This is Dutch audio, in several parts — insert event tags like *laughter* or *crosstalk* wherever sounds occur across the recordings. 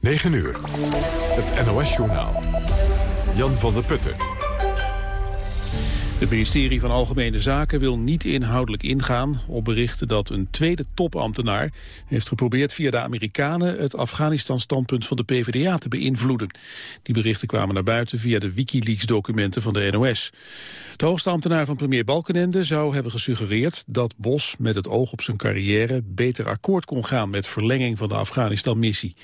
9 uur. Het NOS-journaal. Jan van der Putten. Het ministerie van Algemene Zaken wil niet inhoudelijk ingaan op berichten dat een tweede topambtenaar heeft geprobeerd via de Amerikanen het Afghanistan-standpunt van de PvdA te beïnvloeden. Die berichten kwamen naar buiten via de Wikileaks-documenten van de NOS. De hoogste ambtenaar van premier Balkenende zou hebben gesuggereerd dat Bos met het oog op zijn carrière beter akkoord kon gaan met verlenging van de Afghanistan-missie.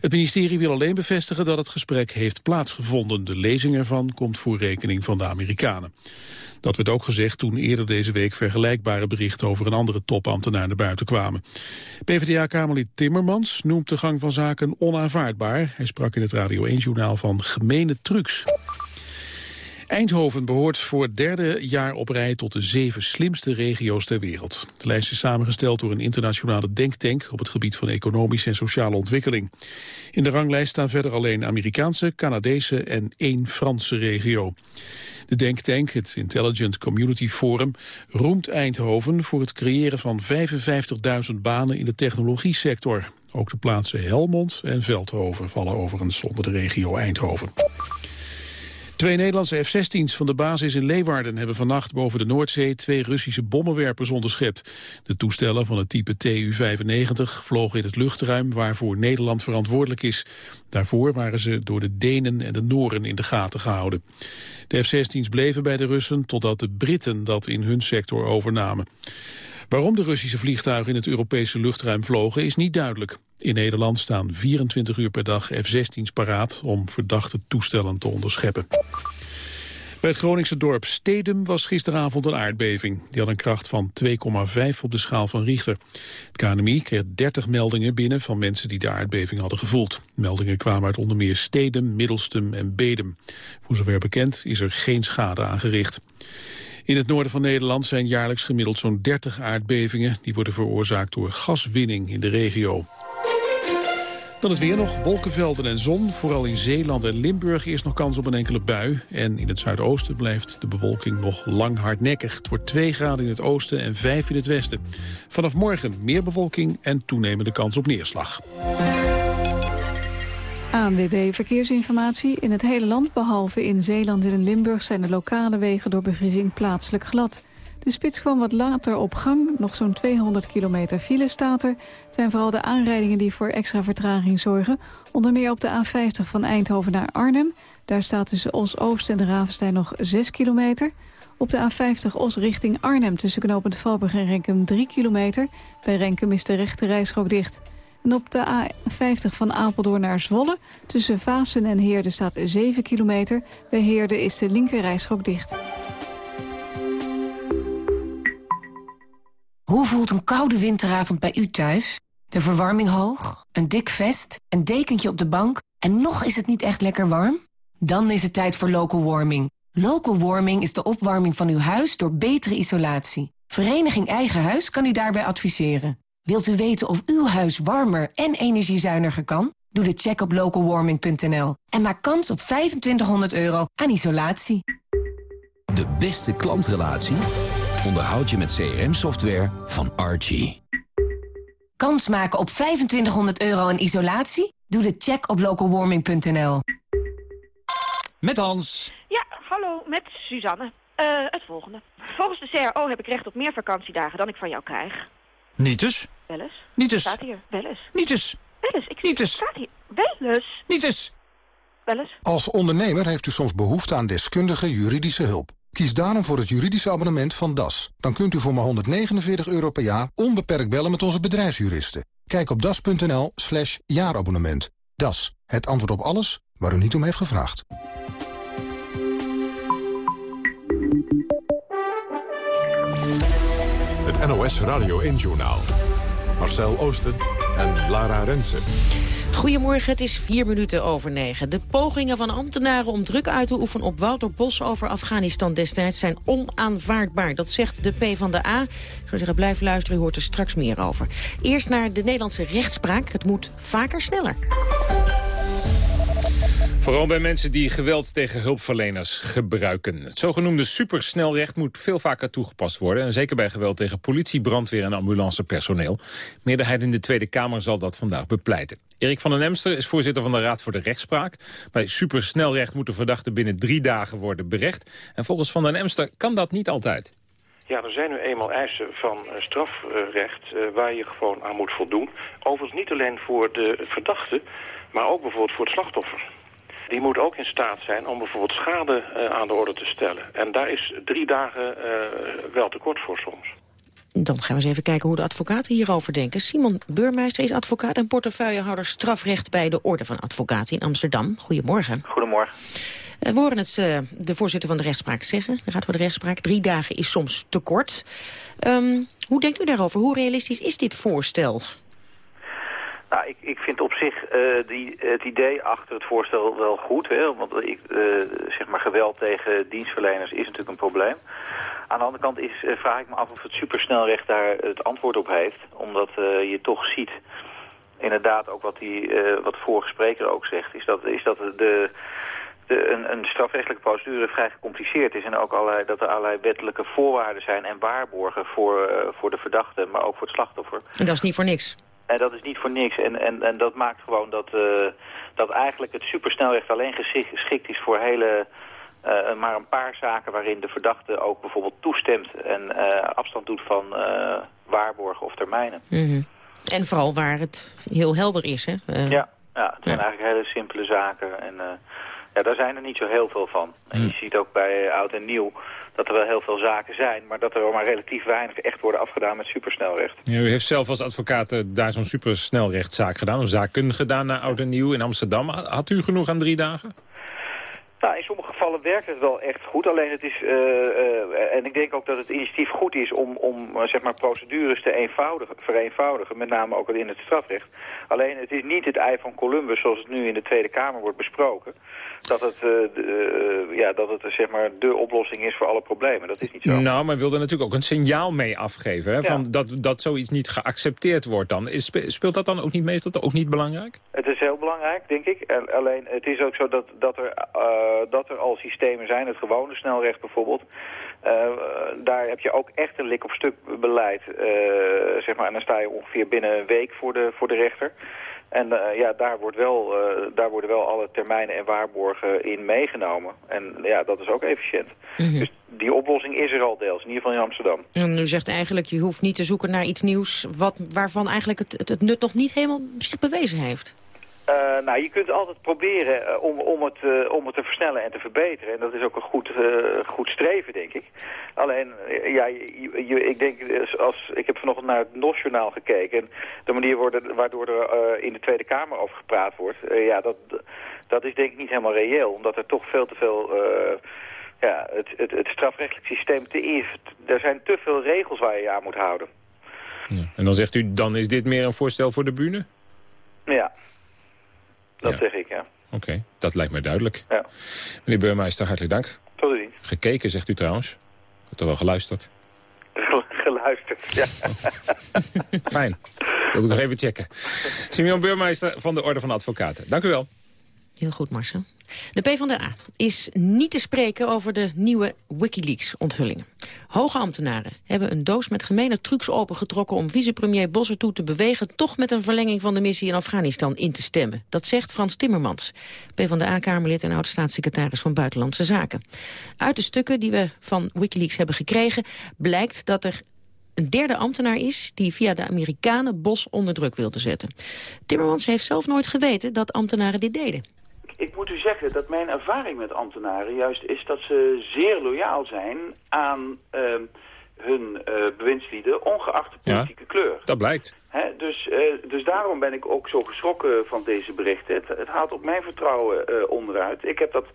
Het ministerie wil alleen bevestigen dat het gesprek heeft plaatsgevonden. De lezing ervan komt voor rekening van de Amerikanen. Dat werd ook gezegd toen eerder deze week vergelijkbare berichten over een andere topambtenaar naar buiten kwamen. PvdA-kamerlid Timmermans noemt de gang van zaken onaanvaardbaar. Hij sprak in het Radio 1-journaal van gemene trucs. Eindhoven behoort voor het derde jaar op rij tot de zeven slimste regio's ter wereld. De lijst is samengesteld door een internationale denktank op het gebied van economische en sociale ontwikkeling. In de ranglijst staan verder alleen Amerikaanse, Canadese en één Franse regio. De denktank, het Intelligent Community Forum, roemt Eindhoven voor het creëren van 55.000 banen in de technologie-sector. Ook de plaatsen Helmond en Veldhoven vallen overigens onder de regio Eindhoven. Twee Nederlandse F-16's van de basis in Leeuwarden hebben vannacht boven de Noordzee twee Russische bommenwerpers onderschept. De toestellen van het type Tu-95 vlogen in het luchtruim waarvoor Nederland verantwoordelijk is. Daarvoor waren ze door de Denen en de Noren in de gaten gehouden. De F-16's bleven bij de Russen totdat de Britten dat in hun sector overnamen. Waarom de Russische vliegtuigen in het Europese luchtruim vlogen is niet duidelijk. In Nederland staan 24 uur per dag F-16's paraat om verdachte toestellen te onderscheppen. Bij het Groningse dorp Stedum was gisteravond een aardbeving. Die had een kracht van 2,5 op de schaal van Richter. Het KNMI kreeg 30 meldingen binnen van mensen die de aardbeving hadden gevoeld. Meldingen kwamen uit onder meer Stedum, Middelstum en Bedum. Voor zover bekend is er geen schade aangericht. In het noorden van Nederland zijn jaarlijks gemiddeld zo'n 30 aardbevingen. Die worden veroorzaakt door gaswinning in de regio. Dan het weer nog, wolkenvelden en zon. Vooral in Zeeland en Limburg is nog kans op een enkele bui. En in het zuidoosten blijft de bewolking nog lang hardnekkig. Het wordt 2 graden in het oosten en 5 in het westen. Vanaf morgen meer bewolking en toenemende kans op neerslag. ANWB Verkeersinformatie. In het hele land, behalve in Zeeland en in Limburg... zijn de lokale wegen door bevriezing plaatselijk glad. De spits kwam wat later op gang. Nog zo'n 200 kilometer file staat er. Het zijn vooral de aanrijdingen die voor extra vertraging zorgen. Onder meer op de A50 van Eindhoven naar Arnhem. Daar staat tussen Os-Oost en de Ravenstein nog 6 kilometer. Op de A50 Os richting Arnhem tussen knooppunt Valburg en Renkum 3 kilometer. Bij Renkum is de rechte rijstrook dicht. En op de A50 van Apeldoorn naar Zwolle tussen Vaassen en Heerde staat 7 kilometer. Bij Heerde is de linker rijstrook dicht. Hoe voelt een koude winteravond bij u thuis? De verwarming hoog, een dik vest, een dekentje op de bank... en nog is het niet echt lekker warm? Dan is het tijd voor local warming. Local warming is de opwarming van uw huis door betere isolatie. Vereniging Eigen Huis kan u daarbij adviseren. Wilt u weten of uw huis warmer en energiezuiniger kan? Doe de check op localwarming.nl en maak kans op 2500 euro aan isolatie. De beste klantrelatie onderhoud je met CRM-software van Archie. Kans maken op 2500 euro aan isolatie? Doe de check op localwarming.nl. Met Hans. Ja, hallo, met Suzanne. Eh, het volgende. Volgens de CRO heb ik recht op meer vakantiedagen dan ik van jou krijg. Niet eens. Wel eens. Niet eens. Staat hier. Wel eens. Niet eens. Wel eens. Ik Niet eens. Staat hier. Wel eens. Niet eens. Wel eens. Als ondernemer heeft u soms behoefte aan deskundige juridische hulp. Kies daarom voor het juridische abonnement van DAS. Dan kunt u voor maar 149 euro per jaar onbeperkt bellen met onze bedrijfsjuristen. Kijk op das.nl slash jaarabonnement. DAS, het antwoord op alles waar u niet om heeft gevraagd. NOS Radio 1-journaal. Marcel Oosten en Lara Rensen. Goedemorgen, het is vier minuten over negen. De pogingen van ambtenaren om druk uit te oefenen op Wouter Bos over Afghanistan destijds zijn onaanvaardbaar. Dat zegt de P van de A. Ik zou zeggen, blijf luisteren, u hoort er straks meer over. Eerst naar de Nederlandse rechtspraak. Het moet vaker sneller. Vooral bij mensen die geweld tegen hulpverleners gebruiken. Het zogenoemde supersnelrecht moet veel vaker toegepast worden. En zeker bij geweld tegen politie, brandweer en ambulancepersoneel. Meerderheid in de Tweede Kamer zal dat vandaag bepleiten. Erik van den Emster is voorzitter van de Raad voor de Rechtspraak. Bij supersnelrecht moeten verdachten binnen drie dagen worden berecht. En volgens van den Emster kan dat niet altijd. Ja, er zijn nu eenmaal eisen van eh, strafrecht uh, waar je gewoon aan moet voldoen. Overigens niet alleen voor de verdachte, maar ook bijvoorbeeld voor het slachtoffer. Die moet ook in staat zijn om bijvoorbeeld schade uh, aan de orde te stellen. En daar is drie dagen wel tekort voor soms. Dan gaan we eens even kijken hoe de advocaten hierover denken. Simon Beurmeister is advocaat en portefeuillehouder strafrecht bij de Orde van Advocaten in Amsterdam. Goedemorgen. Goedemorgen. We horen het de voorzitter van de rechtspraak zeggen. De Raad voor de Rechtspraak. Drie dagen is soms te kort. Um, hoe denkt u daarover? Hoe realistisch is dit voorstel? Nou, ik, ik vind op zich uh, die, het idee achter het voorstel wel goed. Hè? Want ik, uh, zeg maar geweld tegen dienstverleners is natuurlijk een probleem. Aan de andere kant is, uh, vraag ik me af of het supersnelrecht daar het antwoord op heeft. Omdat je toch ziet, inderdaad ook wat, die, wat de vorige spreker ook zegt... is dat, is dat de, de, een, een, strafrechtelijke procedure vrij gecompliceerd is... en ook allerlei, dat er allerlei wettelijke voorwaarden zijn en waarborgen voor, voor de verdachte... maar ook voor het slachtoffer. En dat is niet voor niks? En dat is niet voor niks. En, en, en dat maakt gewoon dat, uh, dat eigenlijk het supersnelrecht alleen geschikt is voor hele... Uh, maar een paar zaken waarin de verdachte ook bijvoorbeeld toestemt... en uh, afstand doet van waarborgen of termijnen. Mm -hmm. En vooral waar het heel helder is, hè? ja, ja, het zijn ja. eigenlijk hele simpele zaken. En ja, daar zijn er niet zo heel veel van. En je ziet ook bij oud en nieuw dat er wel heel veel zaken zijn... maar dat er maar relatief weinig echt worden afgedaan met supersnelrecht. Ja, u heeft zelf als advocaat uh, daar zo'n supersnelrechtszaak gedaan... een zaken gedaan naar Oud en Nieuw in Amsterdam. Had u genoeg aan drie dagen? Nou, in sommige gevallen werkt het wel echt goed. Alleen het is, uh, uh, en ik denk ook dat het initiatief goed is om, om uh, zeg maar procedures te eenvoudigen, vereenvoudigen. Met name ook in het strafrecht. Alleen het is niet het ei van Columbus zoals het nu in de Tweede Kamer wordt besproken. Dat het, de, ja, dat het zeg maar de oplossing is voor alle problemen. Dat is niet zo. Nou, maar wilde natuurlijk ook een signaal mee afgeven. Hè, van dat, dat zoiets niet geaccepteerd wordt dan. Is, speelt dat dan ook niet meestal ook niet belangrijk? Het is heel belangrijk, denk ik. Alleen het is ook zo dat, dat er dat er al systemen zijn, het gewone snelrecht bijvoorbeeld. Uh, daar heb je ook echt een lik op stuk beleid, uh, zeg maar. En dan sta je ongeveer binnen een week voor de, voor de rechter. En uh, ja, daar, wordt wel, daar worden wel alle termijnen en waarborgen in meegenomen. En ja, dat is ook efficiënt. Mm -hmm. Dus die oplossing is er al deels, in ieder geval in Amsterdam. En u zegt eigenlijk, je hoeft niet te zoeken naar iets nieuws... Wat, waarvan eigenlijk het, het, het nut nog niet helemaal zich bewezen heeft. Uh, nou, je kunt altijd proberen uh, om, om, het, uh, om het te versnellen en te verbeteren. En dat is ook een goed, goed streven, denk ik. Alleen, ja, je, je, ik denk, als, ik heb vanochtend naar het NOS-journaal gekeken. En de manier worden, waardoor er in de Tweede Kamer over gepraat wordt... ja, dat, dat is denk ik niet helemaal reëel. Omdat er toch veel te veel... ja, het, het, het strafrechtelijk systeem te is. Er zijn te veel regels waar je je aan moet houden. Ja. En dan zegt u, dan is dit meer een voorstel voor de bühne? Ja. Dat ja. zeg ik, ja. Oké, okay, dat lijkt mij duidelijk. Ja. Meneer Beurmeister, hartelijk dank. Tot ziens. Gekeken, zegt u trouwens. Ik heb er wel geluisterd. *laughs* geluisterd, ja. *laughs* Fijn. Wil ik nog even checken. Simeon Beurmeister van de Orde van Advocaten. Dank u wel. Heel goed, Marcel. De PvdA is niet te spreken over de nieuwe Wikileaks-onthullingen. Hoge ambtenaren hebben een doos met gemene trucs opengetrokken... om vicepremier Bos ertoe te bewegen... toch met een verlenging van de missie in Afghanistan in te stemmen. Dat zegt Frans Timmermans, PvdA-kamerlid en oud-staatssecretaris van Buitenlandse Zaken. Uit de stukken die we van Wikileaks hebben gekregen... blijkt dat er een derde ambtenaar is die via de Amerikanen Bos onder druk wilde zetten. Timmermans heeft zelf nooit geweten dat ambtenaren dit deden ik moet u zeggen dat mijn ervaring met ambtenaren juist is dat ze zeer loyaal zijn aan uh, hun uh, bewindslieden, ongeacht de politieke ja, kleur. Dat blijkt. He, dus, uh, dus daarom ben ik ook zo geschrokken van deze berichten. Het, het haalt ook mijn vertrouwen uh, onderuit. Ik heb dat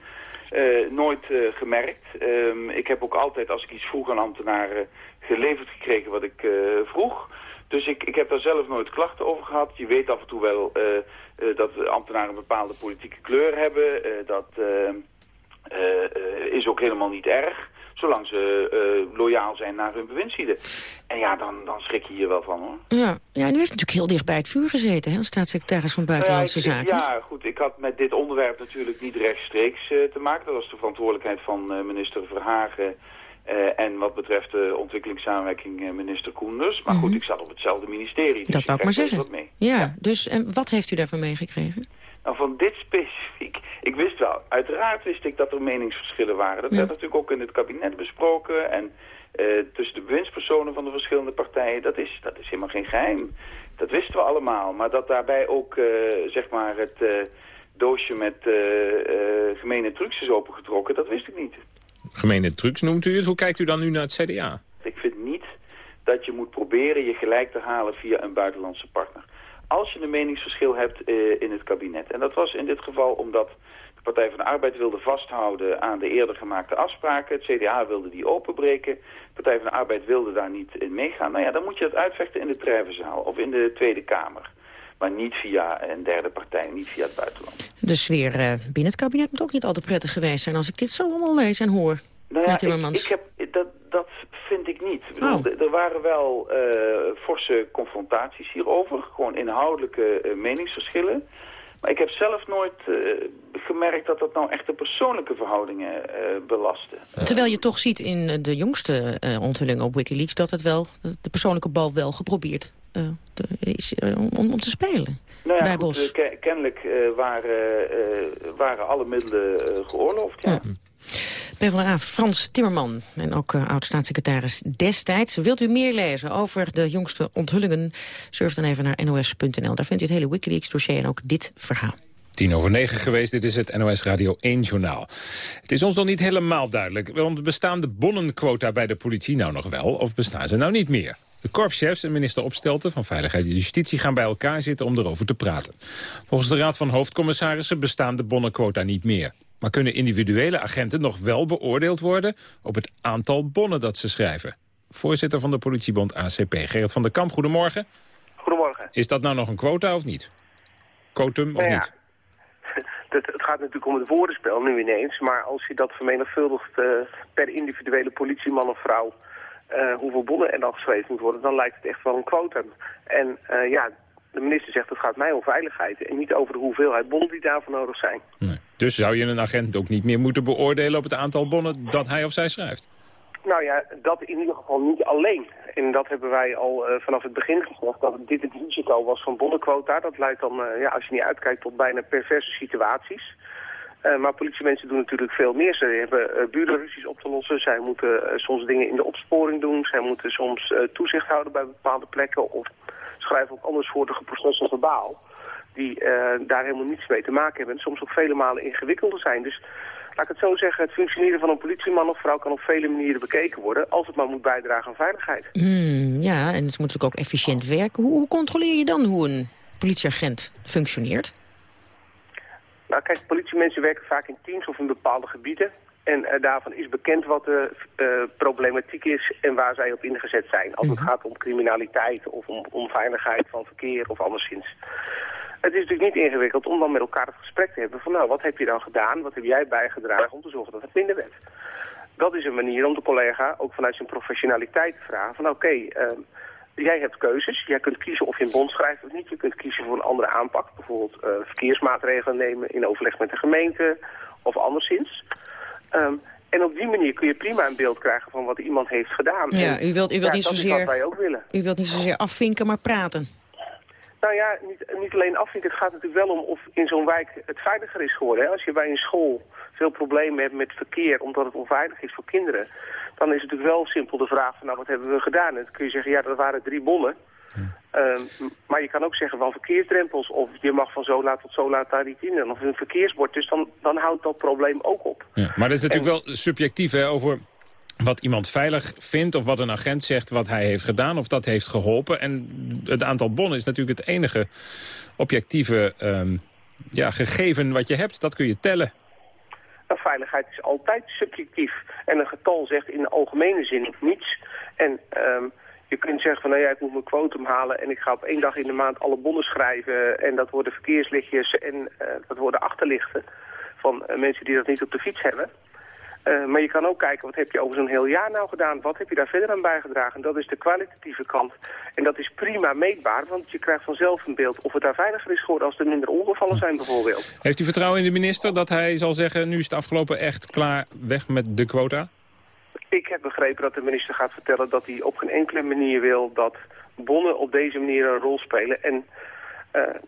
nooit gemerkt. Um, ik heb ook altijd, als ik iets vroeg aan ambtenaren, geleverd gekregen wat ik vroeg. Dus ik, ik heb daar zelf nooit klachten over gehad. Je weet af en toe wel dat ambtenaren een bepaalde politieke kleur hebben. Dat is ook helemaal niet erg. Zolang ze uh, loyaal zijn naar hun bewindslieden. En ja, dan, dan schrik je hier wel van hoor. Ja, ja u heeft natuurlijk heel dicht bij het vuur gezeten, hè, als staatssecretaris van Buitenlandse ja, ik- Zaken. Ja, goed. Ik had met dit onderwerp natuurlijk niet rechtstreeks eh, te maken. Dat was de verantwoordelijkheid van eh, minister Verhagen. eh, en wat betreft de ontwikkelingssamenwerking eh, minister Koenders. Maar goed, Mhm. ik zat op hetzelfde ministerie. Dus Dat wou ik maar zeggen. Wat mee. Ja, dus en wat heeft u daarvan meegekregen? Nou, van dit specifiek, ik wist wel, uiteraard wist ik dat er meningsverschillen waren. Dat Ja. werd natuurlijk ook in het kabinet besproken en eh, tussen de bewindspersonen van de verschillende partijen. Dat is, dat is helemaal geen geheim. Dat wisten we allemaal. Maar dat daarbij ook, eh, zeg maar, het eh, doosje met gemene trucs is opengetrokken, dat wist ik niet. Gemene trucs noemt u het. Hoe kijkt u dan nu naar het CDA? Ik vind niet dat je moet proberen je gelijk te halen via een buitenlandse partner. Als je een meningsverschil hebt eh, in het kabinet. En dat was in dit geval omdat de Partij van de Arbeid wilde vasthouden aan de eerder gemaakte afspraken. Het CDA wilde die openbreken. De Partij van de Arbeid wilde daar niet in meegaan. Nou ja, dan moet je het uitvechten in de Treffenzaal of in de Tweede Kamer. Maar niet via een derde partij, niet via het buitenland. De sfeer eh, binnen het kabinet moet ook niet altijd prettig geweest zijn... als ik dit zo allemaal lees en hoor. Nou ja, ik, ik heb, dat, dat vind ik niet. Ik bedoel, Oh. Er waren wel eh, forse confrontaties hierover. Gewoon inhoudelijke eh, meningsverschillen. Maar ik heb zelf nooit eh, gemerkt dat dat nou echt de persoonlijke verhoudingen eh belastte. Terwijl je toch ziet in de jongste eh, onthullingen op Wikileaks... dat het wel, de persoonlijke bal wel geprobeerd eh, te- is om, om te spelen. Nou ja, bij goed, Bos. ke- kennelijk eh, waren, eh, waren alle middelen eh, geoorloofd, ja. PvdA Frans Timmerman en ook eh, oud-staatssecretaris destijds. Wilt u meer lezen over de jongste onthullingen? Surf dan even naar nos.nl. Daar vindt u het hele Wikileaks-dossier en ook dit verhaal. Tien over negen geweest, dit is het NOS Radio 1 journaal. Het is ons nog niet helemaal duidelijk. Want bestaan de bonnenquota bij de politie nou nog wel... of bestaan ze nou niet meer? De korpschefs en minister Opstelten van Veiligheid en Justitie... gaan bij elkaar zitten om erover te praten. Volgens de Raad van Hoofdcommissarissen bestaan de bonnenquota niet meer. Maar kunnen individuele agenten nog wel beoordeeld worden... op het aantal bonnen dat ze schrijven? Voorzitter van de politiebond ACP, Gerrit van der Kamp, goedemorgen. Goedemorgen. Is dat nou nog een quota of niet? Quotum of Nou ja, niet? *laughs* Het, het gaat natuurlijk om het woordenspel nu ineens. Maar als je dat vermenigvuldigt eh, per individuele politieman of vrouw... eh, hoeveel bonnen er dan geschreven moet worden... dan lijkt het echt wel een quotum. En eh, ja, de minister zegt het gaat mij om veiligheid... en niet over de hoeveelheid bonnen die daarvoor nodig zijn. Dus zou je een agent ook niet meer moeten beoordelen op het aantal bonnen dat hij of zij schrijft? Nou ja, dat in ieder geval niet alleen. En dat hebben wij al eh, vanaf het begin gezegd, dat dit het risico was van bonnenquota. Dat leidt dan, eh, ja, als je niet uitkijkt, tot bijna perverse situaties. Eh, maar politiemensen doen natuurlijk veel meer. Ze hebben uh, burenruzies op te lossen. Zij moeten soms dingen in de opsporing doen. Zij moeten soms toezicht houden bij bepaalde plekken. Of schrijven ook andersoortige processen verbaal. Die eh, daar helemaal niets mee te maken hebben. En soms ook vele malen ingewikkelder zijn. Dus laat ik het zo zeggen, het functioneren van een politieman of vrouw kan op vele manieren bekeken worden. Als het maar moet bijdragen aan veiligheid. Hmm, ja, en ze moeten natuurlijk ook efficiënt werken. Hoe, hoe controleer je dan hoe een politieagent functioneert? Nou kijk, politiemensen werken vaak in teams of in bepaalde gebieden. En eh, daarvan is bekend wat de eh, problematiek is en waar zij op ingezet zijn. Als het gaat om criminaliteit of om onveiligheid van verkeer of anderszins. Het is natuurlijk niet ingewikkeld om dan met elkaar het gesprek te hebben van nou, wat heb je dan gedaan, wat heb jij bijgedragen om te zorgen dat het minder werd. Dat is een manier om de collega ook vanuit zijn professionaliteit te vragen van oké, ehm, jij hebt keuzes. Jij kunt kiezen of je een bond schrijft of niet. Je kunt kiezen voor een andere aanpak. Bijvoorbeeld eh, verkeersmaatregelen nemen in overleg met de gemeente of anderszins. Ehm, en op die manier kun je prima een beeld krijgen van wat iemand heeft gedaan. Ja, u wilt, u wilt ja, niet zozeer... wat wij ook willen. U wilt niet zozeer afvinken, maar praten. Nou ja, niet, niet alleen afvinken. Het gaat natuurlijk wel om of in zo'n wijk het veiliger is geworden. Hè. Als je bij een school veel problemen hebt met verkeer omdat het onveilig is voor kinderen... dan is het natuurlijk wel simpel de vraag van nou wat hebben we gedaan? En dan kun je zeggen ja dat waren drie bonnen. Ehm, maar je kan ook zeggen van verkeersdrempels of je mag van zo laat tot zo laat daar niet in. Of een verkeersbord. Dus dan, dan houdt dat probleem ook op. Ja, maar dat is natuurlijk wel subjectief hè, over wat iemand veilig vindt... of wat een agent zegt wat hij heeft gedaan of dat heeft geholpen. En het aantal bonnen is natuurlijk het enige objectieve ehm, ja, gegeven wat je hebt. Dat kun je tellen. Nou, veiligheid is altijd subjectief. En een getal zegt in de algemene zin niets. En ehm, je kunt zeggen van, nou ja, ik moet mijn quotum halen... en ik ga op één dag in de maand alle bonnen schrijven... en dat worden verkeerslichtjes en eh, dat worden achterlichten... van eh, mensen die dat niet op de fiets hebben. Eh, maar je kan ook kijken, wat heb je over zo'n heel jaar nou gedaan? Wat heb je daar verder aan bijgedragen? En dat is de kwalitatieve kant. En dat is prima meetbaar, want je krijgt vanzelf een beeld... of het daar veiliger is geworden als er minder ongevallen zijn bijvoorbeeld. Heeft u vertrouwen in de minister dat hij zal zeggen... nu is het afgelopen echt klaar, weg met de quota? Ik heb begrepen dat de minister gaat vertellen dat hij op geen enkele manier wil... dat bonnen op deze manier een rol spelen. En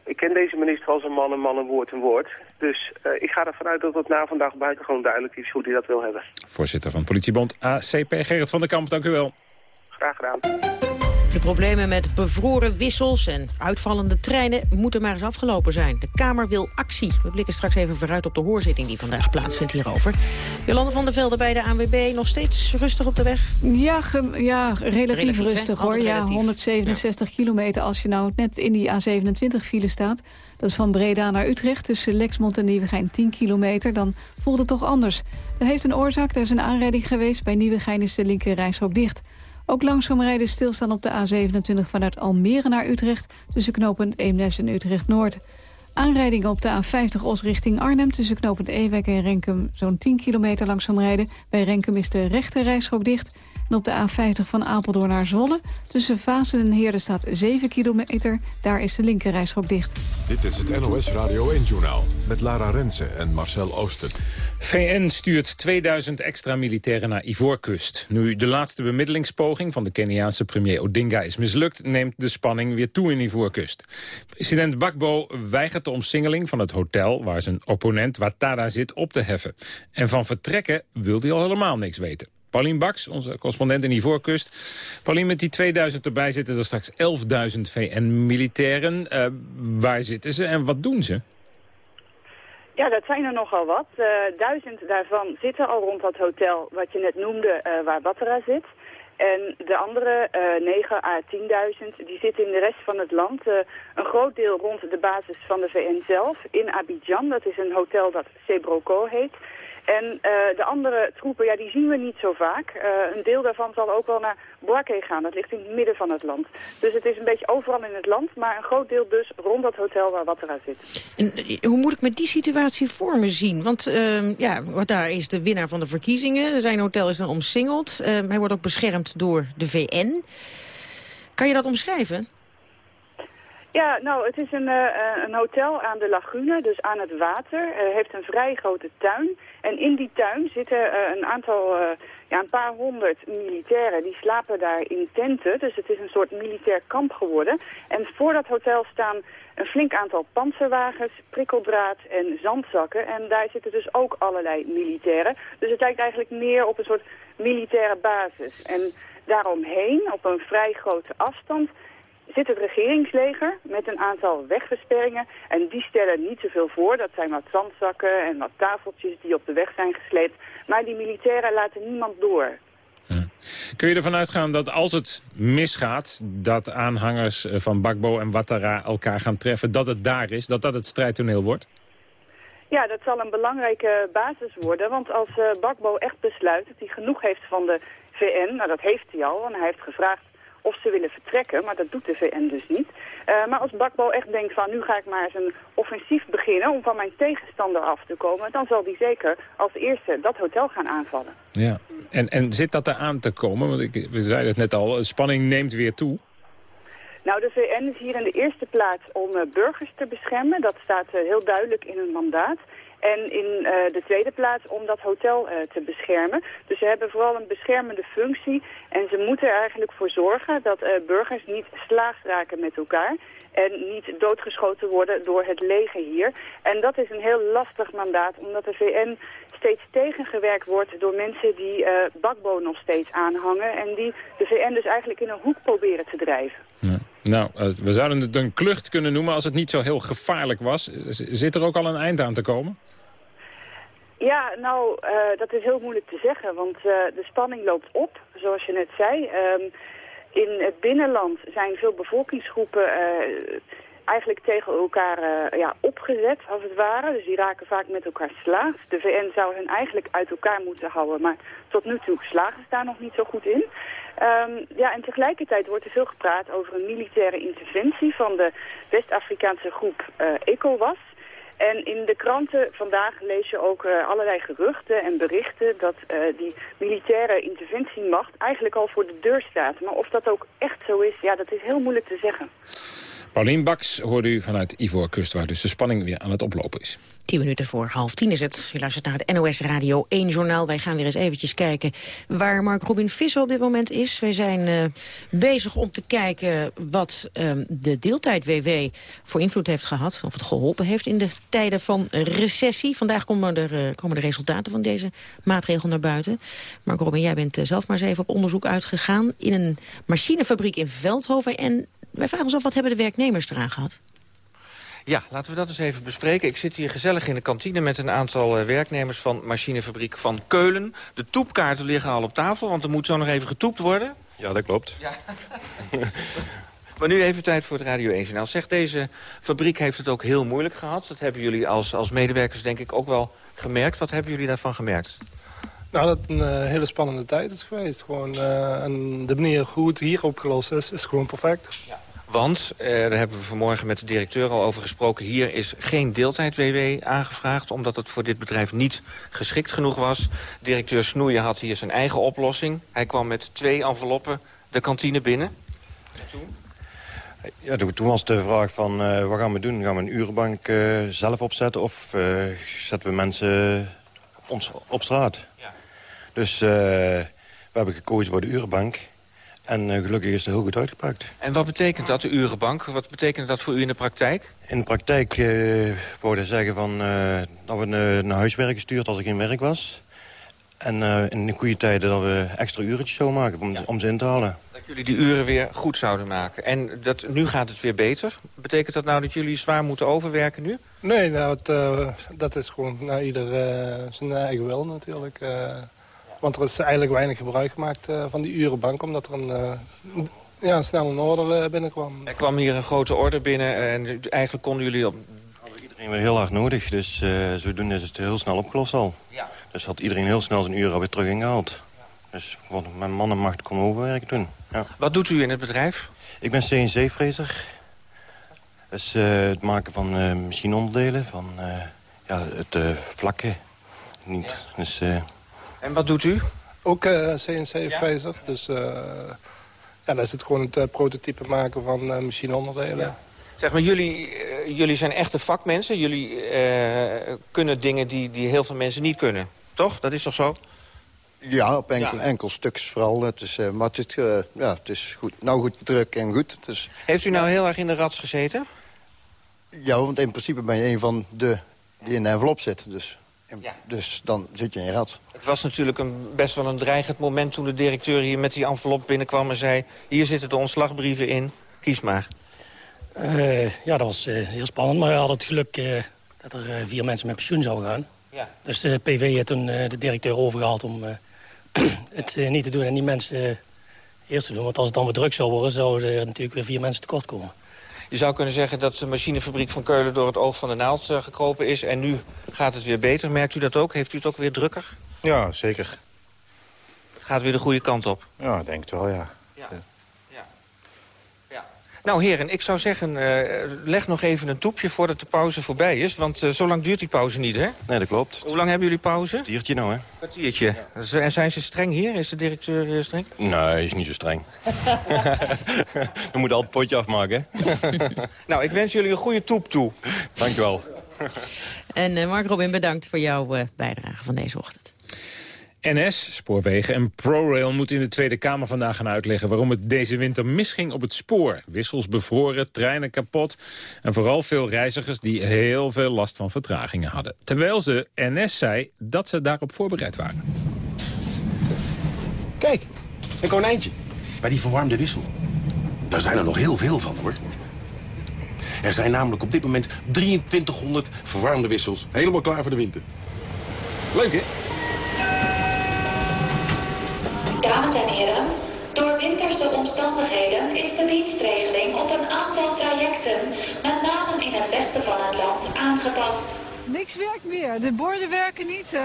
ik ken deze minister als een man, een man, een woord, een woord. Dus uh, ik ga ervan uit dat het na vandaag buitengewoon duidelijk is hoe hij dat wil hebben. Voorzitter van politiebond ACP, Gerrit van der Kamp, dank u wel. Graag gedaan. De problemen met bevroren wissels en uitvallende treinen moeten maar eens afgelopen zijn. De Kamer wil actie. We blikken straks even vooruit op de hoorzitting die vandaag plaatsvindt hierover. Jolande van der Velde bij de ANWB nog steeds rustig op de weg? Ja, ja relatief, rustig hoor. Ja, 167 kilometer als je nou net in die A27 file staat. Dat is van Breda naar Utrecht tussen Lexmond en Nieuwegein 10 kilometer. Dan voelt het toch anders. Dat heeft een oorzaak. Er is een aanrijding geweest. Bij Nieuwegein is de linker reishok dicht. Ook langzaam rijden stilstaan op de A27 vanuit Almere naar Utrecht... tussen knooppunt Eemnes en Utrecht-Noord. Aanrijdingen op de A50 Os richting Arnhem... tussen knooppunt Ewek en Renkum zo'n 10 kilometer langzaam rijden. Bij Renkum is de rechte dicht... En op de A50 van Apeldoorn naar Zwolle... tussen Vaassen en Heerde staat 7 kilometer. Daar is de linkerrijstrook dicht. Dit is het NOS Radio 1-journaal met Lara Rensen en Marcel Oosten. VN stuurt 2000 extra militairen naar Ivoorkust. Nu de laatste bemiddelingspoging van de Keniaanse premier Odinga is mislukt... neemt de spanning weer toe in Ivoorkust. President Bakbo weigert de omsingeling van het hotel... waar zijn opponent Ouattara zit op te heffen. En van vertrekken wil hij al helemaal niks weten. Paulien Baks, onze correspondent in Ivoorkust. Paulien, met die 2000 erbij zitten er straks 11.000 VN-militairen. Uh, waar zitten ze en wat doen ze? Ja, dat zijn er nogal wat. Uh, duizend daarvan zitten al rond dat hotel wat je net noemde, uh, waar Battera zit. En de andere uh, 9 à 10.000 die zitten in de rest van het land. een groot deel rond de basis van de VN zelf in Abidjan. Dat is een hotel dat Sebroco heet. En uh, de andere troepen, ja, die zien we niet zo vaak. Uh, een deel daarvan zal ook wel naar Boaké gaan. Dat ligt in het midden van het land. Dus het is een beetje overal in het land, maar een groot deel dus rond dat hotel waar Wattera zit. En uh, hoe moet ik met die situatie voor me zien? Want ehm, ja, daar is de winnaar van de verkiezingen. Zijn hotel is dan omsingeld. Ehm, hij wordt ook beschermd door de VN. Kan je dat omschrijven? Ja, nou, het is een, uh, een hotel aan de lagune, dus aan het water. Uh, heeft een vrij grote tuin. En in die tuin zitten uh, een aantal, ja, een paar honderd militairen. Die slapen daar in tenten, dus het is een soort militair kamp geworden. En voor dat hotel staan een flink aantal panzerwagens, prikkeldraad en zandzakken. En daar zitten dus ook allerlei militairen. Dus het lijkt eigenlijk meer op een soort militaire basis. En daaromheen, op een vrij grote afstand zit het regeringsleger met een aantal wegversperringen. En die stellen niet zoveel voor. Dat zijn wat zandzakken en wat tafeltjes die op de weg zijn gesleept. Maar die militairen laten niemand door. Kun je ervan uitgaan dat als het misgaat... dat aanhangers eh, van Bakbo en Ouattara elkaar gaan treffen... dat het daar is, dat dat het strijdtoneel wordt? Ja, dat zal een belangrijke basis worden. Want als uh, Bakbo echt besluit dat hij genoeg heeft van de VN... nou, dat heeft hij al, en hij heeft gevraagd of ze willen vertrekken, maar dat doet de VN dus niet. Uh, maar als Bakbo echt denkt van nu ga ik maar eens een offensief beginnen om van mijn tegenstander af te komen, dan zal die zeker als eerste dat hotel gaan aanvallen. Ja, en, en zit dat er aan te komen? Want ik, we zeiden het net al, spanning neemt weer toe. Nou, de VN is hier in de eerste plaats om uh, burgers te beschermen. Dat staat heel duidelijk in hun mandaat. En in uh, de tweede plaats om dat hotel uh, te beschermen. Dus ze hebben vooral een beschermende functie. En ze moeten er eigenlijk voor zorgen dat uh, burgers niet slaags raken met elkaar. En niet doodgeschoten worden door het leger hier. En dat is een heel lastig mandaat, omdat de VN steeds tegengewerkt wordt door mensen die Bakbo nog steeds aanhangen. En die de VN dus eigenlijk in een hoek proberen te drijven. Ja. Nou, we zouden het een klucht kunnen noemen als het niet zo heel gevaarlijk was. Zit er ook al een eind aan te komen? Ja, nou, uh, dat is heel moeilijk te zeggen, want uh, de spanning loopt op, zoals je net zei. Um, in het binnenland zijn veel bevolkingsgroepen uh, eigenlijk tegen elkaar ja, opgezet, als het ware. Dus die raken vaak met elkaar slaag. De VN zou hen eigenlijk uit elkaar moeten houden, maar tot nu toe slagen ze daar nog niet zo goed in. Um, ja, en tegelijkertijd wordt er veel gepraat over een militaire interventie van de West-Afrikaanse groep ECOWAS. En in de kranten vandaag lees je ook uh, allerlei geruchten en berichten dat uh, die militaire interventiemacht eigenlijk al voor de deur staat. Maar of dat ook echt zo is, ja, dat is heel moeilijk te zeggen. Paulien Baks hoorde u vanuit Ivoorkust, waar dus de spanning weer aan het oplopen is. Tien minuten voor half tien is het. U luistert naar het NOS Radio 1 journaal. Wij gaan weer eens eventjes kijken waar Mark Robin Visser op dit moment is. Wij zijn uh, bezig om te kijken wat uh, de deeltijd-WW voor invloed heeft gehad. Of het geholpen heeft in de tijden van recessie. Vandaag komen er, uh, komen de resultaten van deze maatregel naar buiten. Mark Robin, jij bent eh, zelf maar eens even op onderzoek uitgegaan... in een machinefabriek in Veldhoven. En wij vragen ons af, wat hebben de werknemers eraan gehad? Ja, laten we dat eens even bespreken. Ik zit hier gezellig in de kantine met een aantal uh, werknemers van machinefabriek van Keulen. De toepkaarten liggen al op tafel, want er moet zo nog even getoept worden. Ja, dat klopt. Ja. *laughs* maar nu even tijd voor het Radio 1 journaal. Zeg, deze fabriek heeft het ook heel moeilijk gehad. Dat hebben jullie als, als medewerkers denk ik ook wel gemerkt. Wat hebben jullie daarvan gemerkt? Nou, dat een uh, hele spannende tijd is geweest. Gewoon, uh, en de manier hoe het hier opgelost is, is gewoon perfect. Want, eh, daar hebben we vanmorgen met de directeur al over gesproken... hier is geen deeltijd-WW aangevraagd... omdat het voor dit bedrijf niet geschikt genoeg was. Directeur Snoeien had hier zijn eigen oplossing. Hij kwam met twee enveloppen de kantine binnen. Ja, toen, toen, was de vraag van, uh, wat gaan we doen? Gaan we een urenbank uh, zelf opzetten... of uh, zetten we mensen ons op straat? Ja. Dus we hebben gekozen voor de urenbank... En uh, gelukkig is het heel goed uitgepakt. En wat betekent dat, de urenbank? Wat betekent dat voor u in de praktijk? In de praktijk uh, wouden zeggen van, uh, dat we naar huis werden gestuurd als er geen werk was. En in de goede tijden dat we extra uurtjes zouden maken om, ja. om ze in te halen. Dat jullie die uren weer goed zouden maken. En dat, nu gaat het weer beter. Betekent dat nou dat jullie zwaar moeten overwerken nu? Nee, nou, het, dat is gewoon naar ieder zijn eigen wil natuurlijk. Want er is eigenlijk weinig gebruik gemaakt uh, van die urenbank... omdat er een, uh, ja, een snelle order uh, binnenkwam. Er kwam hier een grote order binnen en eigenlijk konden jullie... op iedereen weer heel hard nodig, dus zodoende is het heel snel opgelost al. Ja. Dus had iedereen heel snel zijn uren alweer terug ingehaald. Ja. Dus mijn man en macht kon overwerken toen. Ja. Wat doet u in het bedrijf? Ik ben CNC-frezer. Dus het maken van machineonderdelen, van ja, het vlakken. Niet. Ja. Dus... En wat doet u? Ook uh, CNC-frezer. Ja? Dus uh, ja, dat is het gewoon het uh, prototype maken van uh, machineonderdelen. Ja. Zeg maar, jullie, jullie zijn echte vakmensen. Jullie kunnen dingen die, die heel veel mensen niet kunnen. Toch? Dat is toch zo? Ja, op enkel, ja. enkel stuks vooral. Het is, maar het, ja, het is goed. nou goed druk en goed. Dus, Heeft u nou heel erg in de rats gezeten? Ja, want in principe ben je een van de die in de envelop zit. Dus ja. Dus dan zit je in je rat. Het was natuurlijk een, best wel een dreigend moment toen de directeur hier met die envelop binnenkwam en zei... hier zitten de ontslagbrieven in, kies maar. Uh, ja, dat was uh, heel spannend, maar we hadden het geluk uh, dat er vier mensen met pensioen zouden gaan. Ja. Dus de PV heeft toen de directeur overgehaald om *clears throat* het niet te doen en die mensen eerst te doen. Want als het dan weer druk zou worden, zouden er natuurlijk weer vier mensen tekort komen. Je zou kunnen zeggen dat de machinefabriek van Keulen door het oog van de naald uh, gekropen is. En nu gaat het weer beter. Merkt u dat ook? Heeft u het ook weer drukker? Ja, zeker. Gaat weer de goede kant op? Ja, denk het wel, ja. ja. Nou heren, ik zou zeggen, uh, leg nog even een toepje voordat de pauze voorbij is. Want uh, zo lang duurt die pauze niet, hè? Nee, dat klopt. Hoe lang hebben jullie pauze? Kwartiertje nou, hè? Kwartiertje. Ja. En zijn ze streng hier? Is de directeur streng? Nee, hij is niet zo streng. *laughs* We moeten altijd het potje afmaken. *laughs* nou, ik wens jullie een goede toep toe. Dankjewel. en uh, Mark Robin, bedankt voor jouw uh, bijdrage van deze ochtend. NS, Spoorwegen en ProRail moeten in de Tweede Kamer vandaag gaan uitleggen... waarom het deze winter misging op het spoor. Wissels bevroren, treinen kapot... en vooral veel reizigers die heel veel last van vertragingen hadden. Terwijl ze NS zei dat ze daarop voorbereid waren. Kijk, een konijntje. Bij die verwarmde wissel. Daar zijn er nog heel veel van, hoor. Er zijn namelijk op dit moment 2300 verwarmde wissels. Helemaal klaar voor de winter. Leuk, hè? Dames en heren, door winterse omstandigheden is de dienstregeling op een aantal trajecten, met name in het westen van het land, aangepast. Niks werkt meer. De borden werken niet. Uh,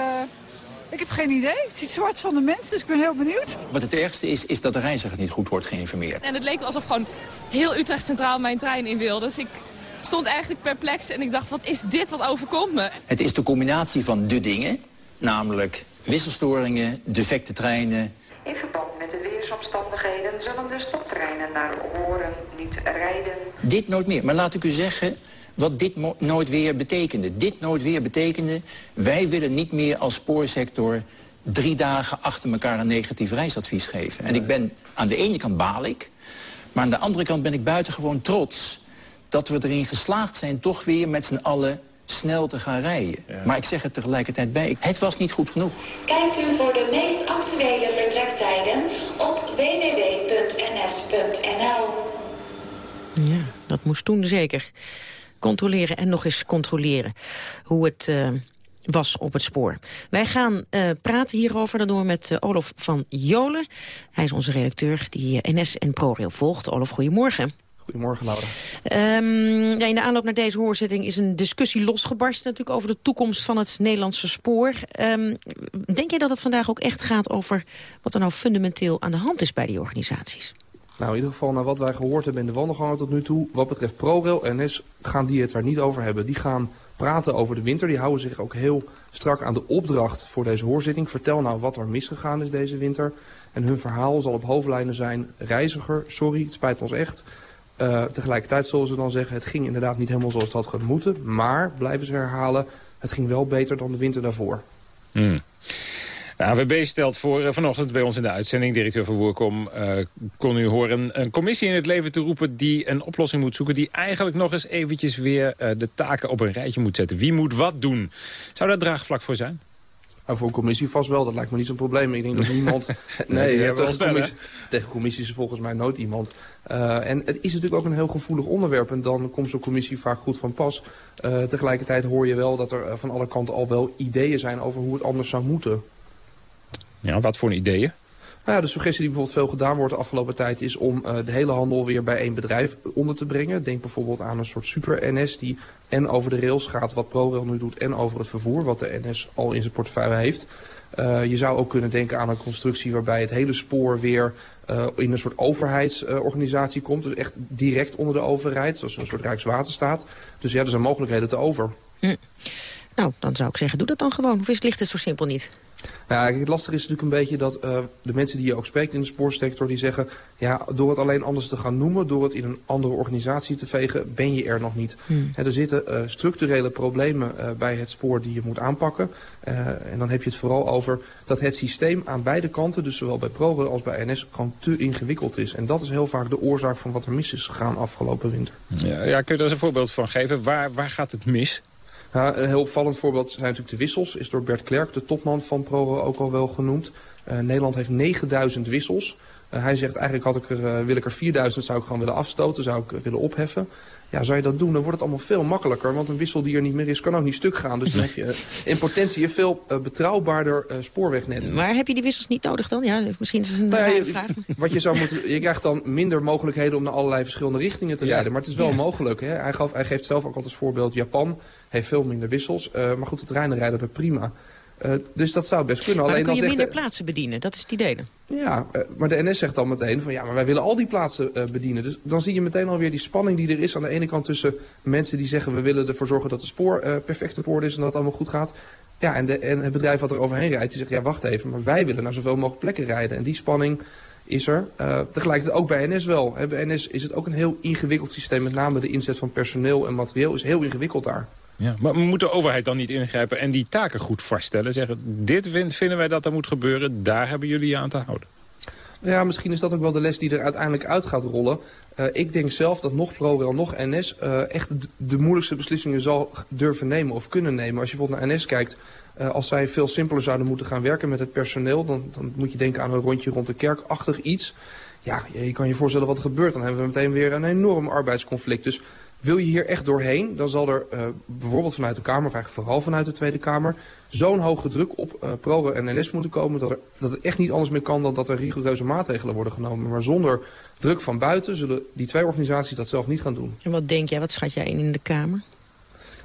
ik heb geen idee. Het ziet zwart van de mensen, dus ik ben heel benieuwd. Wat het ergste is, is dat de reiziger niet goed wordt geïnformeerd. En het leek alsof gewoon heel Utrecht Centraal mijn trein in wil. Dus ik stond eigenlijk perplex en ik dacht, wat is dit, wat overkomt me? Het is de combinatie van de dingen, namelijk wisselstoringen, defecte treinen... Weersomstandigheden zullen de stoptreinen naar Horen niet rijden. Dit nooit meer. Maar laat ik u zeggen wat dit nooit weer betekende. Dit nooit weer betekende, wij willen niet meer als spoorsector drie dagen achter elkaar een negatief reisadvies geven. En ik ben, aan de ene kant baal ik, maar aan de andere kant ben ik buitengewoon trots... dat we erin geslaagd zijn toch weer met z'n allen snel te gaan rijden. Maar ik zeg het tegelijkertijd bij, het was niet goed genoeg. Kijkt u voor de meest actuele vertrektijden op www.ns.nl. Ja, dat moest toen zeker. Controleren en nog eens controleren hoe het... Uh was op het spoor. Wij gaan uh, praten hierover daardoor met uh, Olof van Jolen. Hij is onze redacteur die uh, NS en ProRail volgt. Olof, goedemorgen. Goedemorgen, Laura. Um, ja, in de aanloop naar deze hoorzitting is een discussie losgebarsten... natuurlijk over de toekomst van het Nederlandse spoor. Um, denk jij dat het vandaag ook echt gaat over wat er nou fundamenteel aan de hand is bij die organisaties? Nou, in ieder geval naar wat wij gehoord hebben in de wandelgangen tot nu toe... wat betreft ProRail en NS gaan die het daar niet over hebben. Die gaan praten over de winter. Die houden zich ook heel strak aan de opdracht voor deze hoorzitting. Vertel nou wat er misgegaan is deze winter. En hun verhaal zal op hoofdlijnen zijn... reiziger, sorry, het spijt ons echt... Uh, tegelijkertijd zullen ze dan zeggen, het ging inderdaad niet helemaal zoals het had gemoeten. Maar, blijven ze herhalen, het ging wel beter dan de winter daarvoor. Hmm. De AWB stelt voor uh, vanochtend bij ons in de uitzending, directeur van Woerkom, uh, kon u horen een commissie in het leven te roepen die een oplossing moet zoeken, die eigenlijk nog eens eventjes weer de taken op een rijtje moet zetten. Wie moet wat doen? Zou daar draagvlak voor zijn? Nou, voor een commissie vast wel, dat lijkt me niet zo'n probleem. Ik denk dat niemand... *laughs* nee, tegen, commissie, tegen commissies is volgens mij nooit iemand. Uh, en het is natuurlijk ook een heel gevoelig onderwerp. En dan komt zo'n commissie vaak goed van pas. Uh, tegelijkertijd hoor je wel dat er van alle kanten al wel ideeën zijn over hoe het anders zou moeten. Ja, wat voor ideeën? Nou ja, de suggestie die bijvoorbeeld veel gedaan wordt de afgelopen tijd... is om uh, de hele handel weer bij één bedrijf onder te brengen. Denk bijvoorbeeld aan een soort super-NS die en over de rails gaat... wat ProRail nu doet en over het vervoer, wat de NS al in zijn portefeuille heeft. Uh, je zou ook kunnen denken aan een constructie waarbij het hele spoor weer uh, in een soort overheidsorganisatie komt. Dus echt direct onder de overheid, zoals een soort Rijkswaterstaat. Dus ja, er zijn mogelijkheden te over. Hm. Nou, dan zou ik zeggen, doe dat dan gewoon. Of is het ligt het zo simpel niet? Nou, het lastige is natuurlijk een beetje dat uh, de mensen die je ook spreekt in de spoorsector... die zeggen, ja, door het alleen anders te gaan noemen... door het in een andere organisatie te vegen, ben je er nog niet. Hmm. er zitten uh, structurele problemen uh, bij het spoor die je moet aanpakken. en dan heb je het vooral over dat het systeem aan beide kanten... dus zowel bij ProRail als bij NS gewoon te ingewikkeld is. En dat is heel vaak de oorzaak van wat er mis is gegaan afgelopen winter. Ja, ja kun je er eens een voorbeeld van geven? Waar, waar gaat het mis? Ja, een heel opvallend voorbeeld zijn natuurlijk de wissels. Is door Bert Klerk, de topman van ProRail, ook al wel genoemd. Uh, Nederland heeft 9000 wissels. Uh, hij zegt eigenlijk had ik er, uh, wil ik er 4000 zou ik gewoon willen afstoten, zou ik willen opheffen. Ja, zou je dat doen, dan wordt het allemaal veel makkelijker. Want een wissel die er niet meer is, kan ook niet stuk gaan. Dus dan heb je in potentie een veel betrouwbaarder spoorwegnet. Maar heb je die wissels niet nodig dan? Ja, misschien is het een nou vraag. *laughs* Wat je, zou moeten, je krijgt dan minder mogelijkheden om naar allerlei verschillende richtingen te rijden. Maar het is wel ja. mogelijk. Hè? Hij, gaf, hij geeft zelf ook altijd als voorbeeld Japan heeft veel minder wissels. Uh, maar goed, de treinen rijden er prima. Uh, dus dat zou best kunnen. Maar Alleen dan kun je minder plaatsen bedienen, dat is het idee dan. Ja, uh, maar de NS zegt dan meteen van ja, maar wij willen al die plaatsen uh, bedienen. Dus dan zie je meteen alweer die spanning die er is aan de ene kant tussen mensen die zeggen we willen ervoor zorgen dat de spoor perfect op orde is en dat het allemaal goed gaat. Ja, en, de, en het bedrijf wat er overheen rijdt, die zegt ja wacht even, maar wij willen naar zoveel mogelijk plekken rijden. En die spanning is er. tegelijkertijd ook bij NS wel. Bij NS is het ook een heel ingewikkeld systeem, met name de inzet van personeel en materieel is heel ingewikkeld daar. Ja, maar moet de overheid dan niet ingrijpen en die taken goed vaststellen? Zeggen, dit vinden wij dat er moet gebeuren, daar hebben jullie je aan te houden. Ja, misschien is dat ook wel de les die er uiteindelijk uit gaat rollen. Uh, ik denk zelf dat nog ProRail, nog NS uh, echt de moeilijkste beslissingen zal durven nemen of kunnen nemen. Als je bijvoorbeeld naar NS kijkt, uh, als zij veel simpeler zouden moeten gaan werken met het personeel... dan, dan moet je denken aan een rondje rond de kerk-achtig iets. Ja, je kan je voorstellen wat er gebeurt. Dan hebben we meteen weer een enorm arbeidsconflict. Dus wil je hier echt doorheen, dan zal er uh, bijvoorbeeld vanuit de Kamer, of eigenlijk vooral vanuit de Tweede Kamer, zo'n hoge druk op uh, ProRail en NS moeten komen dat, er, dat echt niet anders meer kan dan dat er rigoureuze maatregelen worden genomen. Maar zonder druk van buiten zullen die twee organisaties dat zelf niet gaan doen. En wat denk jij, wat schat jij in in de Kamer?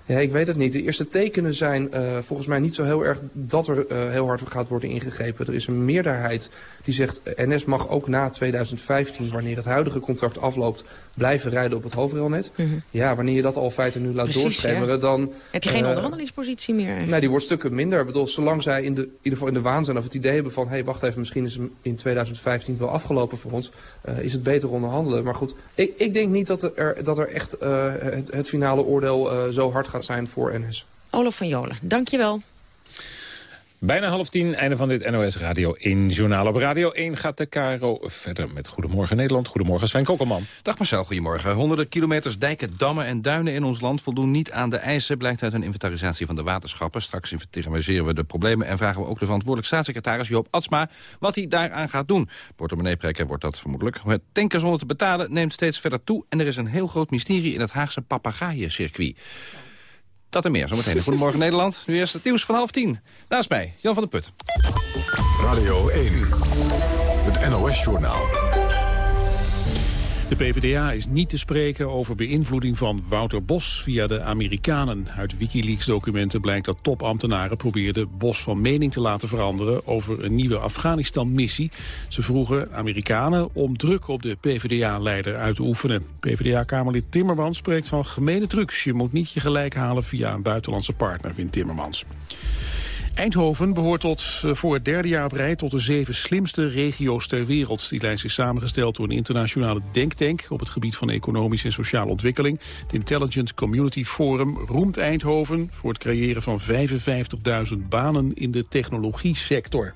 Ja, ik weet het niet. De eerste tekenen zijn uh, volgens mij niet zo heel erg dat er uh, heel hard gaat worden ingegrepen. Er is een meerderheid die zegt NS mag ook na 2015, wanneer het huidige contract afloopt, blijven rijden op het hoofdrailnet. Mm -hmm. Ja, wanneer je dat al feiten nu laat doorschemeren, ja. dan... Heb je geen uh, onderhandelingspositie meer eigenlijk? Nee, die wordt stukken minder. Ik bedoel, zolang zij in, de, in ieder geval in de waan zijn of het idee hebben van... hé, hey, wacht even, misschien is het in 2015 wel afgelopen voor ons... is het beter onderhandelen. Maar goed, ik, ik denk niet dat er, dat er echt het, het, finale oordeel zo hard gaat zijn voor NS. Olaf van Jolen, dankjewel. Bijna half tien, einde van dit NOS Radio 1 journaal. Op Radio 1 gaat de KRO verder met Goedemorgen Nederland. Goedemorgen Sven Kokkelman. Dag Marcel, goedemorgen. Honderden kilometers dijken, dammen en duinen in ons land voldoen niet aan de eisen... blijkt uit een inventarisatie van de waterschappen. Straks inventariseren we de problemen en vragen we ook de verantwoordelijk staatssecretaris Joop Atsma... wat hij daaraan gaat doen. Portemonneeprekker wordt dat vermoedelijk. Het tanken zonder te betalen neemt steeds verder toe... en er is een heel groot mysterie in het Haagse papegaaiencircuit. Dat en meer zometeen. Goedemorgen *laughs* Nederland. Nu eerst het nieuws van half tien. Naast mij, Jan van der Put. Radio 1, het NOS-journaal. De PvdA is niet te spreken over beïnvloeding van Wouter Bos via de Amerikanen. Uit Wikileaks-documenten blijkt dat topambtenaren probeerden Bos van mening te laten veranderen over een nieuwe Afghanistan-missie. Ze vroegen Amerikanen om druk op de PvdA-leider uit te oefenen. PvdA-kamerlid Timmermans spreekt van gemene trucs. Je moet niet je gelijk halen via een buitenlandse partner, vindt Timmermans. Eindhoven behoort tot, eh, voor het derde jaar op rij tot de zeven slimste regio's ter wereld. Die lijst is samengesteld door een internationale denktank op het gebied van economische en sociale ontwikkeling. Het Intelligent Community Forum roemt Eindhoven voor het creëren van 55.000 banen in de technologie-sector.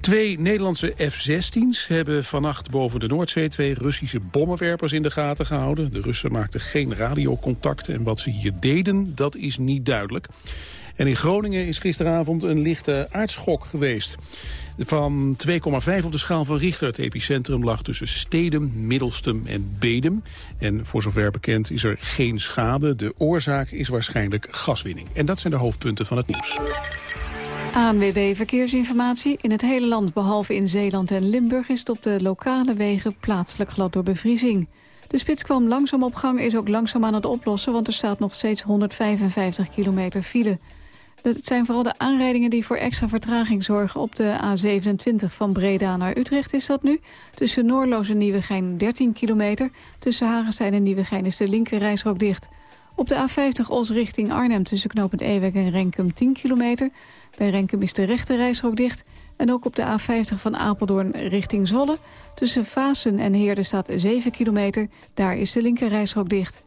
Twee Nederlandse F-16's hebben vannacht boven de Noordzee twee Russische bommenwerpers in de gaten gehouden. De Russen maakten geen radiocontacten en wat ze hier deden, dat is niet duidelijk. En in Groningen is gisteravond een lichte aardschok geweest. Van 2,5 op de schaal van Richter. Het epicentrum lag tussen Stedem, Middelstum en Bedem. En voor zover bekend is er geen schade. De oorzaak is waarschijnlijk gaswinning. En dat zijn de hoofdpunten van het nieuws. ANWB Verkeersinformatie. In het hele land, behalve in Zeeland en Limburg... is het op de lokale wegen plaatselijk glad door bevriezing. De spits kwam langzaam op gang, is ook langzaam aan het oplossen... want er staat nog steeds 155 kilometer file. Het zijn vooral de aanrijdingen die voor extra vertraging zorgen. Op de A27 van Breda naar Utrecht is dat nu. Tussen Noorloos en Nieuwegein 13 kilometer. Tussen Hagenstein en Nieuwegein is de linker dicht. Op de A50 Os richting Arnhem tussen knooppunt Ewek en Renkum 10 kilometer. Bij Renkum is de rechte reisrook dicht. En ook op de A50 van Apeldoorn richting Zwolle. Tussen Vaassen en Heerde staat 7 kilometer. Daar is de linker reisrook dicht.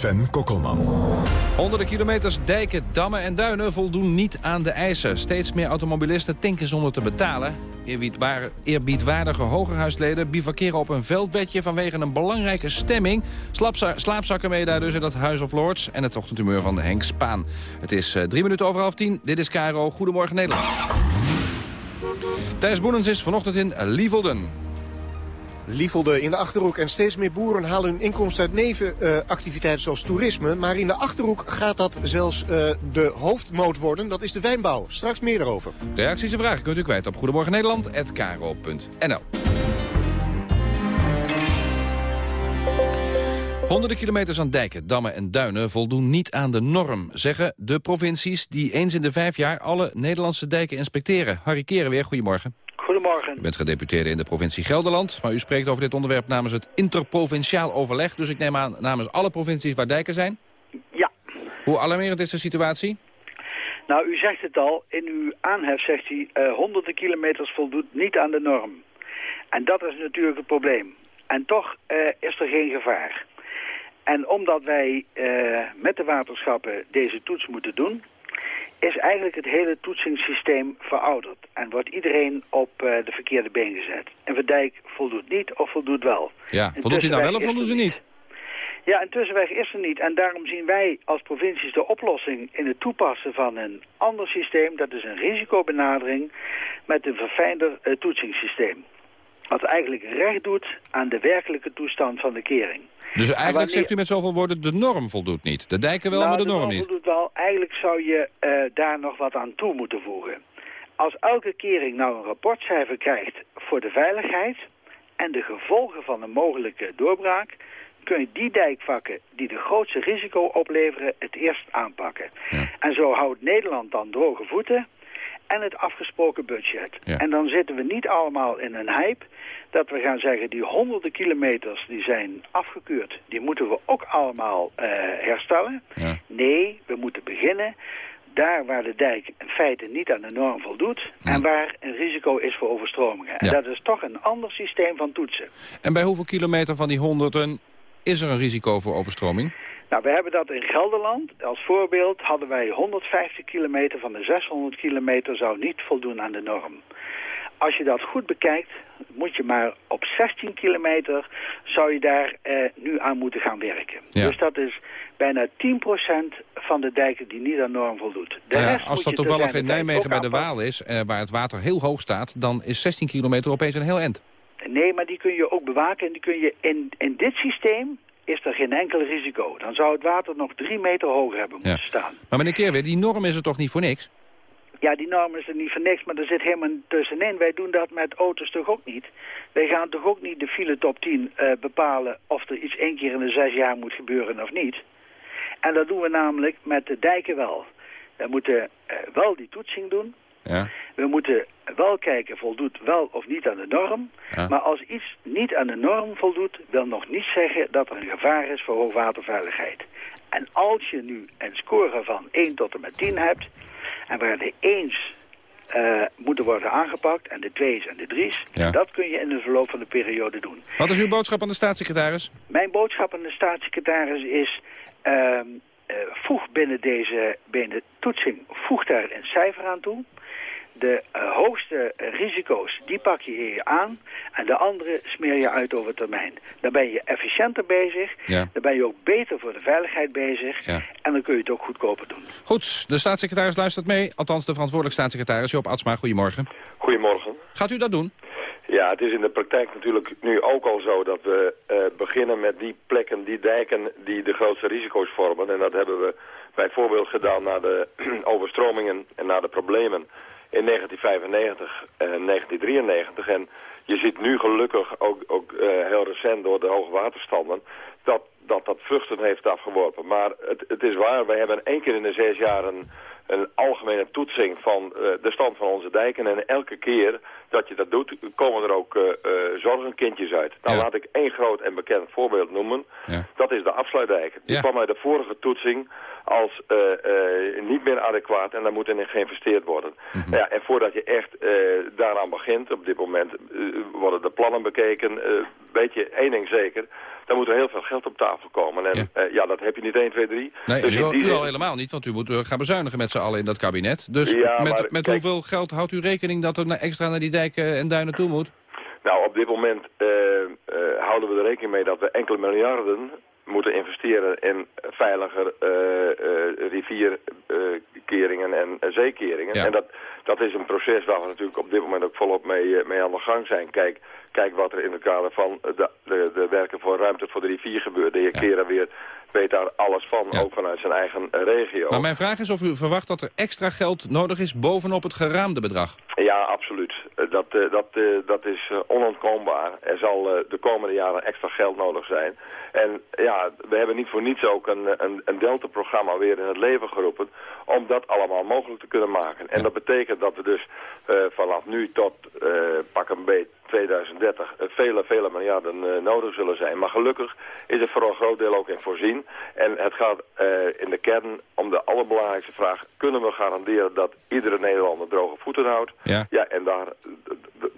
Sven Kokkelman. Honderden kilometers dijken, dammen en duinen voldoen niet aan de eisen. Steeds meer automobilisten tanken zonder te betalen. Eerbiedwaardige hogerhuisleden bivakeren op een veldbedje... vanwege een belangrijke stemming. Slaapzakken mee daar dus in dat Huis of Lords... en het ochtendhumeur van de Henk Spaan. Het is uh, drie minuten over half tien. Dit is Caro. Goedemorgen Nederland. Thijs Boenens is vanochtend in Lievelden. Lievelde in de Achterhoek. En steeds meer boeren halen hun inkomsten uit nevenactiviteiten zoals toerisme. Maar in de Achterhoek gaat dat zelfs uh, de hoofdmoot worden. Dat is de wijnbouw. Straks meer daarover. Reacties en vragen kunt u kwijt op goedemorgennederland.nl. Honderden kilometers aan dijken, dammen en duinen voldoen niet aan de norm, zeggen de provincies die eens in de vijf jaar alle Nederlandse dijken inspecteren. Harry Keren weer, goedemorgen. Goedemorgen. U bent gedeputeerde in de provincie Gelderland, maar u spreekt over dit onderwerp namens het interprovinciaal overleg. Dus ik neem aan namens alle provincies waar dijken zijn? Ja. Hoe alarmerend is de situatie? Nou, u zegt het al, in uw aanhef zegt u uh, honderden kilometers voldoet niet aan de norm. En dat is natuurlijk het probleem. En toch uh, is er geen gevaar. En omdat wij uh, met de waterschappen deze toets moeten doen is eigenlijk het hele toetsingssysteem verouderd. En wordt iedereen op uh, de verkeerde been gezet. En Verdijk voldoet niet of voldoet wel. Ja, voldoet hij nou wel of voldoet ze niet? Ja, een tussenweg is er niet. En daarom zien wij als provincies de oplossing in het toepassen van een ander systeem. Dat is een risicobenadering met een verfijnder uh, toetsingssysteem. Wat eigenlijk recht doet aan de werkelijke toestand van de kering. Dus eigenlijk wanneer- zegt u met zoveel woorden, de norm voldoet niet. De dijken wel, nou, maar de norm niet. voldoet wel. Eigenlijk zou je eh, daar nog wat aan toe moeten voegen. Als elke kering nou een rapportcijfer krijgt voor de veiligheid... en de gevolgen van een mogelijke doorbraak... kun je die dijkvakken die de grootste risico opleveren het eerst aanpakken. En zo houdt Nederland dan droge voeten en het afgesproken budget. Ja. En dan zitten we niet allemaal in een hype dat we gaan zeggen... die honderden kilometers die zijn afgekeurd, die moeten we ook allemaal eh, herstellen. Nee, we moeten beginnen daar waar de dijk in feite niet aan de norm voldoet... en waar een risico is voor overstromingen. En Ja. dat is toch een ander systeem van toetsen. En bij hoeveel kilometer van die honderden is er een risico voor overstroming? Nou, we hebben dat in Gelderland. Als voorbeeld hadden wij 150 kilometer van de 600 kilometer zou niet voldoen aan de norm. Als je dat goed bekijkt, moet je maar op 16 kilometer zou je daar eh, nu aan moeten gaan werken. Ja. Dus dat is bijna 10% van de dijken die niet aan norm voldoet. De Nou ja, rest als dat ter toevallig in Nijmegen bij de. Waal is, eh, waar het water heel hoog staat... dan is 16 kilometer opeens een heel eind. Nee, maar die kun je ook bewaken en die kun je in, in dit systeem is er geen enkel risico. Dan zou het water nog drie meter hoger hebben moeten Ja. staan. Maar meneer Keerweer, die norm is er toch niet voor niks? Ja, die norm is er niet voor niks, maar er zit helemaal tussenin. Wij doen dat met auto's toch ook niet? Wij gaan toch ook niet de file top 10 eh, bepalen of er iets één keer in de zes jaar moet gebeuren of niet? En dat doen we namelijk met de dijken wel. We moeten eh, wel die toetsing doen. Ja. We moeten wel kijken, voldoet wel of niet aan de norm. Ja. Maar als iets niet aan de norm voldoet, wil nog niet zeggen dat er een gevaar is voor hoogwaterveiligheid. En als je nu een score van 1 tot en met 10 hebt, en waar de 1's eh, moeten worden aangepakt, en de 2's en de 3's, Ja. dat kun je in de verloop van de periode doen. Wat is uw boodschap aan de staatssecretaris? Mijn boodschap aan de staatssecretaris is... ehm, eh, voeg binnen deze binnen toetsing, voeg daar een cijfer aan toe. De eh, hoogste risico's, die pak je hier aan. En de andere smeer je uit over termijn. Dan ben je efficiënter bezig. Ja. Dan ben je ook beter voor de veiligheid bezig. Ja. En dan kun je het ook goedkoper doen. Goed, de staatssecretaris luistert mee. Althans, de verantwoordelijk staatssecretaris Joop Atsma. Goedemorgen. Goedemorgen. Gaat u dat doen? Ja, het is in de praktijk natuurlijk nu ook al zo dat we eh, beginnen met die plekken, die dijken die de grootste risico's vormen. En dat hebben we bijvoorbeeld gedaan na de *clears throat* overstromingen en na de problemen in 1995 en 1993. En je ziet nu gelukkig ook, ook eh, heel recent door de hoge waterstanden dat dat, dat vruchten heeft afgeworpen. Maar het, het is waar, wij hebben één keer in de zes jaar een, een algemene toetsing van eh, de stand van onze dijken. En elke keer dat je dat doet, komen er ook eh, zorgenkindjes uit. Nou laat ik één groot en bekend voorbeeld noemen. Dat is de afsluitdijk. Die Ja. kwam uit de vorige toetsing als eh, niet meer adequaat en daar moet in geïnvesteerd worden. Mhm. Nou ja, en voordat je echt daaraan begint, op dit moment worden de plannen bekeken. weet je één ding zeker, dan moet er heel veel geld op tafel komen. En ja, ja dat heb je niet 1, 2, 3. Nee, Dus u, u zin- al helemaal niet, want u moet eh, gaan bezuinigen met z'n allen in dat kabinet. Dus Ja, met, maar met kijk- hoeveel geld houdt u rekening dat er extra naar die dijken en duinen toe moet? Nou, op dit moment eh, eh, houden we er rekening mee dat we enkele miljarden moeten investeren in veiliger eh, eh, rivierkeringen en eh, zeekeringen. Ja. En dat, dat is een proces waar we natuurlijk op dit moment ook volop mee, eh, mee aan de gang zijn. Kijk, kijk wat er in het kader van de, de, de werken voor ruimte voor de rivier gebeurt. De heer Kera weer weet daar alles van, ook vanuit zijn eigen eh, regio. Maar mijn vraag is of u verwacht dat er extra geld nodig is bovenop het geraamde bedrag. Ja, absoluut. Eh, Dat, eh, dat, dat is onontkoombaar. Er zal de komende jaren extra geld nodig zijn. En ja, we hebben niet voor niets ook een, een, een Delta-programma weer in het leven geroepen... om dat allemaal mogelijk te kunnen maken. En dat betekent dat we dus vanaf nu tot eh, pak een beet 2030 eh, vele, vele miljarden nodig zullen zijn. Maar gelukkig is er voor een groot deel ook in voorzien. En het gaat eh, in de kern om de allerbelangrijkste vraag... kunnen we garanderen dat iedere Nederlander droge voeten houdt? Ja. Ja, en daar,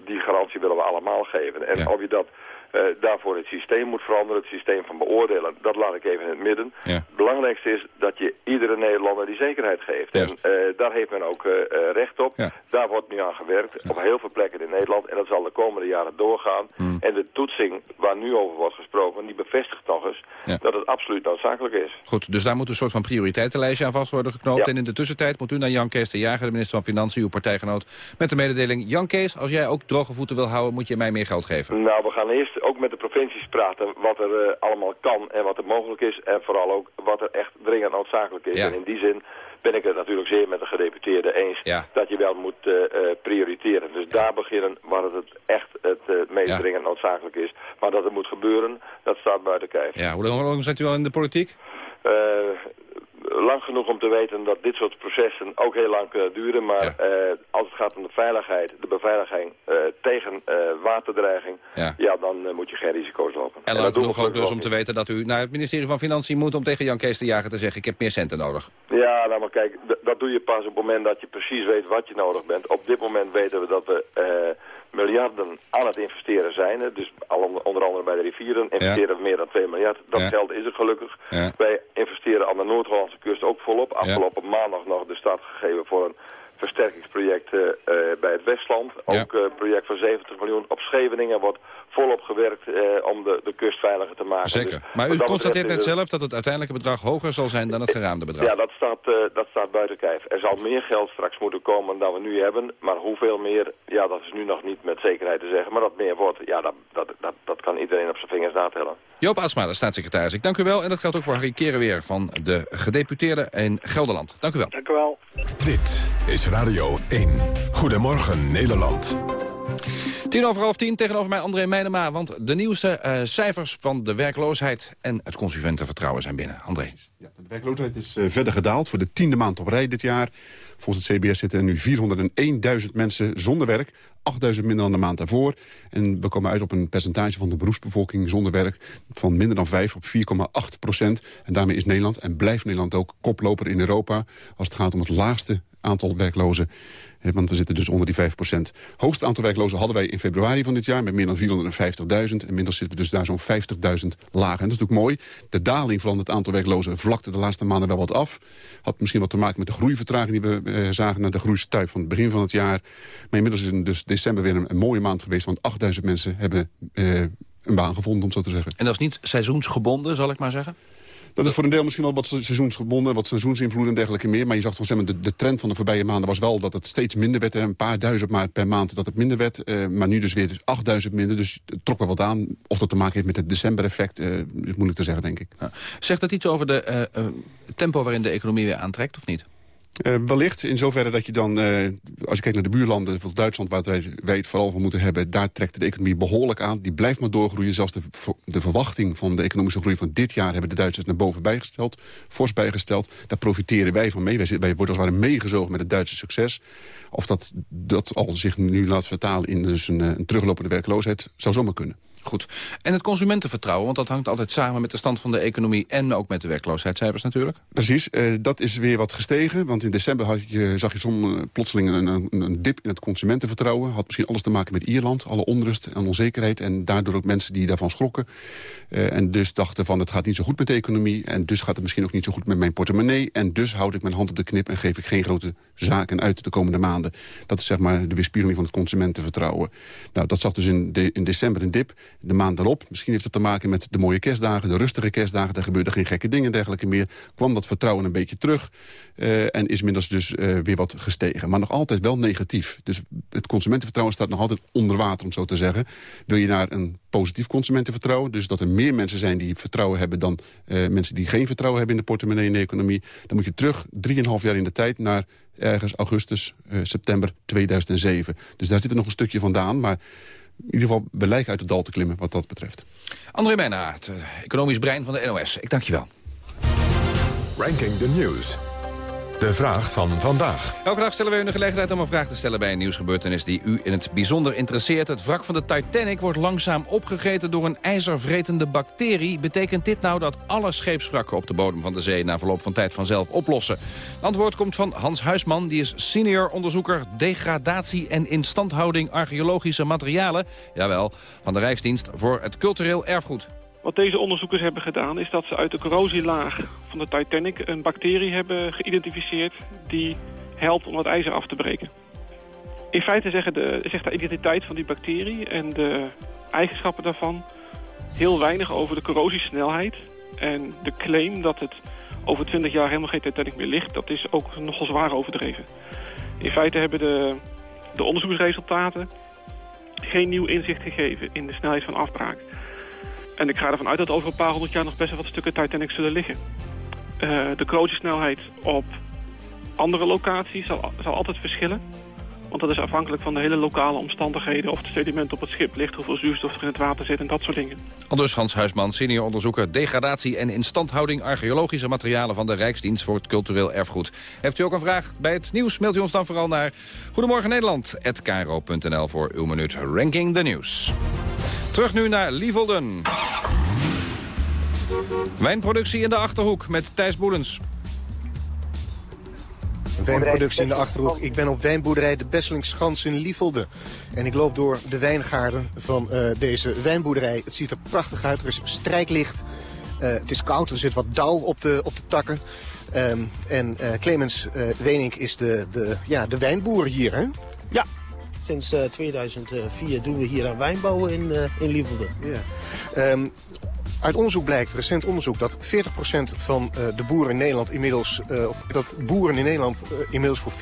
die garantie willen we allemaal geven. En of je dat Uh, daarvoor het systeem moet veranderen, het systeem van beoordelen. Dat laat ik even in het midden. Het belangrijkste is dat je iedere Nederlander die zekerheid geeft. En uh, daar heeft men ook uh, recht op. Daar wordt nu aan gewerkt, op heel veel plekken in Nederland. En dat zal de komende jaren doorgaan. Hmm. En de toetsing waar nu over wordt gesproken, die bevestigt nog eens dat het absoluut noodzakelijk is. Goed, dus daar moet een soort van prioriteitenlijstje aan vast worden geknoopt. En in de tussentijd moet u naar Jan Kees de Jager, de minister van Financiën, uw partijgenoot, met de mededeling... Jan Kees, als jij ook droge voeten wil houden, moet je mij meer geld geven. Nou, we gaan eerst ook met de provincies praten wat er uh, allemaal kan en wat er mogelijk is. En vooral ook wat er echt dringend noodzakelijk is. En in die zin ben ik het natuurlijk zeer met de gedeputeerde eens dat je wel moet uh, prioriteren. Dus daar beginnen waar het echt het meest dringend noodzakelijk is. Maar dat het moet gebeuren, dat staat buiten kijf. Ja, hoe lang, hoe lang zit u al in de politiek? Lang genoeg om te weten dat dit soort processen ook heel lang kunnen duren. Maar ja. uh, als het gaat om de veiligheid, de beveiliging uh, tegen uh, waterdreiging, ja. ja dan moet je geen risico's lopen. En, lang genoeg ook dus om te weten dat u naar het ministerie van Financiën moet om tegen Jan Kees de Jager te zeggen, ik heb meer centen nodig. Ja, nou maar kijk, dat doe je pas op het moment dat je precies weet wat je nodig bent. Op dit moment weten we dat we miljarden aan het investeren zijn. Dus onder andere bij de rivieren investeren we meer dan 2 miljard. Dat geld is er gelukkig. Wij investeren aan de Noord-Hollandse kust ook volop. Afgelopen maandag nog de start gegeven voor een versterkingsproject uh, bij het Westland. Ook een uh, project van 70 miljoen. Op Scheveningen wordt volop gewerkt uh, om de, de kust veiliger te maken. Zeker. Dus, maar u constateert net zelf dat het uiteindelijke bedrag hoger zal zijn dan het geraamde bedrag. Ja, dat staat, dat staat buiten kijf. Er zal meer geld straks moeten komen dan we nu hebben. Maar hoeveel meer, ja, dat is nu nog niet met zekerheid te zeggen. Maar dat meer wordt, ja, dat, dat, dat, dat kan iedereen op zijn vingers natellen. Joop Asma, de staatssecretaris. Ik dank u wel. En dat geldt ook voor Harry Kerenweer van de gedeputeerde in Gelderland. Dank u wel. Dank u wel. Dit is Radio 1. Goedemorgen Nederland. Tien over half tien tegenover mij André Meijnema. Want de nieuwste uh, cijfers van de werkloosheid en het consumentenvertrouwen zijn binnen. André. Ja, de werkloosheid is uh, verder gedaald voor de tiende maand op rij dit jaar. Volgens het CBS zitten er nu 401.000 mensen zonder werk. 8.000 minder dan de maand daarvoor. En we komen uit op een percentage van de beroepsbevolking zonder werk... van minder dan 5 op 4,8 procent. En daarmee is Nederland en blijft Nederland ook koploper in Europa... als het gaat om het laagste aantal werklozen. Want we zitten dus onder die 5 procent. Hoogste aantal werklozen hadden wij in februari van dit jaar... met meer dan 450.000. Inmiddels zitten we dus daar zo'n 50.000 lager. En dat is natuurlijk mooi. De daling van het aantal werklozen vlakte de laatste maanden wel wat af. Had misschien wat te maken met de groeivertraging die we eh, zagen... naar de groeistuip van het begin van het jaar. Maar inmiddels is dus december weer een, een mooie maand geweest... want 8.000 mensen hebben eh, een baan gevonden, om zo te zeggen. En dat is niet seizoensgebonden, zal ik maar zeggen? Dat is voor een deel misschien wel wat seizoensgebonden, wat seizoensinvloed en dergelijke meer. Maar je zag van de, de trend van de voorbije maanden was wel dat het steeds minder werd. Een paar duizend per maand dat het minder werd. Uh, maar nu dus weer dus 8000 minder. Dus het trok wel wat aan. Of dat te maken heeft met het december-effect, uh, is moeilijk te zeggen, denk ik. Zegt dat iets over de uh, tempo waarin de economie weer aantrekt, of niet? Uh, wellicht, in zoverre dat je dan, uh, als je kijkt naar de buurlanden, bijvoorbeeld Duitsland, waar wij, het vooral van moeten hebben, daar trekt de economie behoorlijk aan. Die blijft maar doorgroeien. Zelfs de, de verwachting van de economische groei van dit jaar hebben de Duitsers naar boven bijgesteld, fors bijgesteld. Daar profiteren wij van mee. Wij, worden als het ware meegezogen met het Duitse succes. Of dat, dat al zich nu laat vertalen in dus een, een teruglopende werkloosheid, zou zomaar kunnen. Goed. En het consumentenvertrouwen, want dat hangt altijd samen met de stand van de economie... en ook met de werkloosheidscijfers natuurlijk. Precies, uh, dat is weer wat gestegen. Want in december had je, zag je soms uh, plotseling een, een, een, dip in het consumentenvertrouwen. Had misschien alles te maken met Ierland, alle onrust en onzekerheid. En daardoor ook mensen die daarvan schrokken. Uh, en dus dachten van het gaat niet zo goed met de economie. En dus gaat het misschien ook niet zo goed met mijn portemonnee. En dus houd ik mijn hand op de knip en geef ik geen grote zaken uit de komende maanden. Dat is zeg maar de weerspiegeling van het consumentenvertrouwen. Nou, dat zag dus in, in december een dip de maand daarop, misschien heeft het te maken met de mooie kerstdagen... de rustige kerstdagen, daar gebeurden geen gekke dingen en dergelijke meer... kwam dat vertrouwen een beetje terug uh, en is inmiddels dus uh, weer wat gestegen. Maar nog altijd wel negatief. Dus het consumentenvertrouwen staat nog altijd onder water, om zo te zeggen. Wil je naar een positief consumentenvertrouwen... dus dat er meer mensen zijn die vertrouwen hebben... dan uh, mensen die geen vertrouwen hebben in de portemonnee en de economie... dan moet je terug 3,5 jaar in de tijd naar ergens augustus, september 2007. Dus daar zit er nog een stukje vandaan, maar in ieder geval, we lijken uit het dal te klimmen wat dat betreft. André Meijnaar, het economisch brein van de NOS. Ik dank je wel. Ranking the News. De vraag van vandaag. Elke dag stellen we u de gelegenheid om een vraag te stellen bij een nieuwsgebeurtenis die u in het bijzonder interesseert. Het wrak van de Titanic wordt langzaam opgegeten door een ijzervretende bacterie. Betekent dit nou dat alle scheepswrakken op de bodem van de zee na verloop van tijd vanzelf oplossen? Het antwoord komt van Hans Huisman, die is senior onderzoeker degradatie en instandhouding archeologische materialen. Jawel, van de Rijksdienst voor het cultureel erfgoed. Wat deze onderzoekers hebben gedaan is dat ze uit de corrosielaag van de Titanic een bacterie hebben geïdentificeerd die helpt om het ijzer af te breken. In feite zeggen de, zegt de identiteit van die bacterie en de eigenschappen daarvan heel weinig over de corrosiesnelheid. En de claim dat het over 20 jaar helemaal geen Titanic meer ligt, dat is ook nogal zwaar overdreven. In feite hebben de, de onderzoeksresultaten geen nieuw inzicht gegeven in de snelheid van afbraak. En ik ga ervan uit dat over een paar honderd jaar nog best wel wat stukken Titanic zullen liggen. Uh, de corrosiesnelheid op andere locaties zal, zal altijd verschillen. Want dat is afhankelijk van de hele lokale omstandigheden... of het sediment op het schip ligt, hoeveel zuurstof er in het water zit en dat soort dingen. Aldus Hans Huisman, senior onderzoeker degradatie en instandhouding archeologische materialen van de Rijksdienst voor het cultureel erfgoed. Heeft u ook een vraag bij het nieuws, mailt u ons dan vooral naar Goedemorgen Nederland@kro.nl voor uw minuut Ranking the News. Terug nu naar Lievelden. Wijnproductie in de Achterhoek met Thijs Boelens. Wijnproductie in de Achterhoek. Ik ben op wijnboerderij De Besselingschans in Lievelde. En ik loop door de wijngaarden van uh, deze wijnboerderij. Het ziet er prachtig uit. Er is strijklicht. Uh, het is koud. Er zit wat dauw op de, op de takken. Um, en uh, Clemens Wenink is de, de, ja, de wijnboer hier, hè? Ja, Sinds uh, 2004 doen we hier aan wijnbouwen in, uh, in Lievelde. Ja. Um, uit onderzoek blijkt, recent onderzoek, dat 40% van uh, de boeren in Nederland inmiddels, dat boeren in Nederland inmiddels voor 40%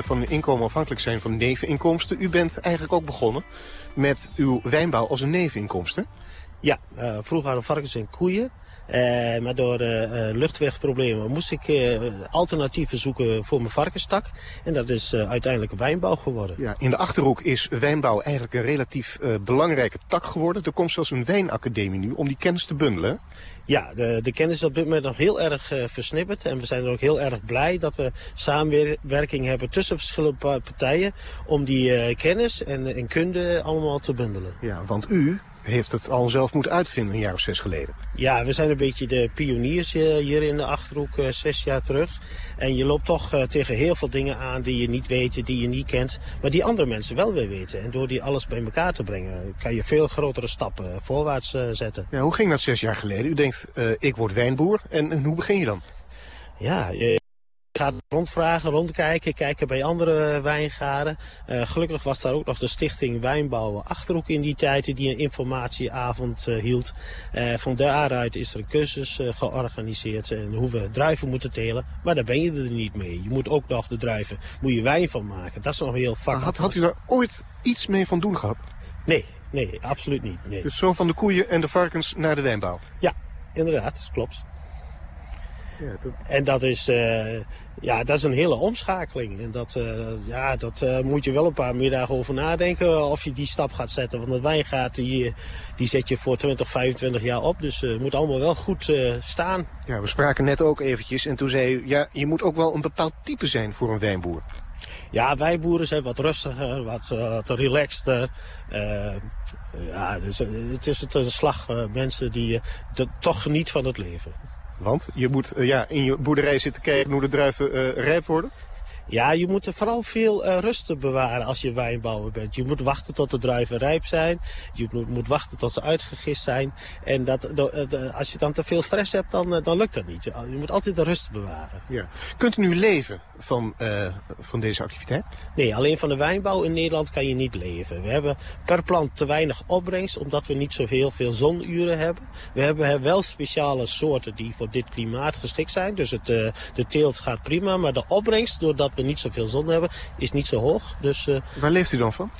van hun inkomen afhankelijk zijn van neveninkomsten. U bent eigenlijk ook begonnen met uw wijnbouw als een neveninkomsten. Ja, vroeger hadden varkens en koeien. Uh, maar door uh, luchtwegproblemen moest ik uh, alternatieven zoeken voor mijn varkenstak. En dat is uiteindelijk wijnbouw geworden. Ja, in de Achterhoek is wijnbouw eigenlijk een relatief belangrijke tak geworden. Er komt zelfs een wijnacademie nu om die kennis te bundelen. Ja, de, de kennis is op dit moment nog heel erg versnipperd. En we zijn er ook heel erg blij dat we samenwerking hebben tussen verschillende partijen... om die kennis en, en kunde allemaal te bundelen. Ja, want u heeft het al zelf moeten uitvinden een jaar of zes geleden. Ja, we zijn een beetje de pioniers hier in de Achterhoek uh, zes jaar terug. En je loopt toch uh, tegen heel veel dingen aan die je niet weet, die je niet kent. Maar die andere mensen wel weer weten. En door die alles bij elkaar te brengen kan je veel grotere stappen voorwaarts zetten. Ja, hoe ging dat zes jaar geleden? U denkt, ik word wijnboer. En, en hoe begin je dan? Ja, gaat rondvragen, rondkijken, kijken bij andere wijngaarden. Uh, gelukkig was daar ook nog de stichting Wijnbouwen Achterhoek in die tijd die een informatieavond uh, hield. Uh, van daaruit is er een cursus georganiseerd en hoe we druiven moeten telen. Maar daar ben je er niet mee. Je moet ook nog de druiven, moet je wijn van maken. Dat is nog heel vak. Had, had u daar ooit iets mee van doen gehad? Nee, nee, absoluut niet. Nee. Dus zo van de koeien en de varkens naar de wijnbouw? Ja, inderdaad, klopt. Ja, dat... En dat is, uh, ja, dat is een hele omschakeling. En dat, uh, ja, dat uh, moet je wel een paar middagen over nadenken of je die stap gaat zetten. Want het wijngaard, die, die zet je voor 20, 25 jaar op. Dus het moet allemaal wel goed staan. Ja, we spraken net ook eventjes en toen zei u... ja, je moet ook wel een bepaald type zijn voor een wijnboer. Ja, wijnboeren zijn wat rustiger, wat, wat relaxter. ja, dus, het is het een slag mensen die toch genieten van het leven. Want je moet uh, ja, in je boerderij zitten kijken hoe de druiven uh, rijp worden? Ja, je moet er vooral veel uh, rust bewaren als je wijnbouwer bent. Je moet wachten tot de druiven rijp zijn. Je moet, moet wachten tot ze uitgegist zijn. En dat, de, de, als je dan te veel stress hebt, dan, dan lukt dat niet. Je moet altijd de rust bewaren. Ja. Kunt u nu leven van, uh, van deze activiteit? Nee, alleen van de wijnbouw in Nederland kan je niet leven. We hebben per plant te weinig opbrengst, omdat we niet zo heel veel zonuren hebben. We hebben wel speciale soorten die voor dit klimaat geschikt zijn. Dus het, uh, de teelt gaat prima, maar de opbrengst, doordat we niet zoveel zon hebben, is niet zo hoog. Dus, uh, Waar leeft u dan van?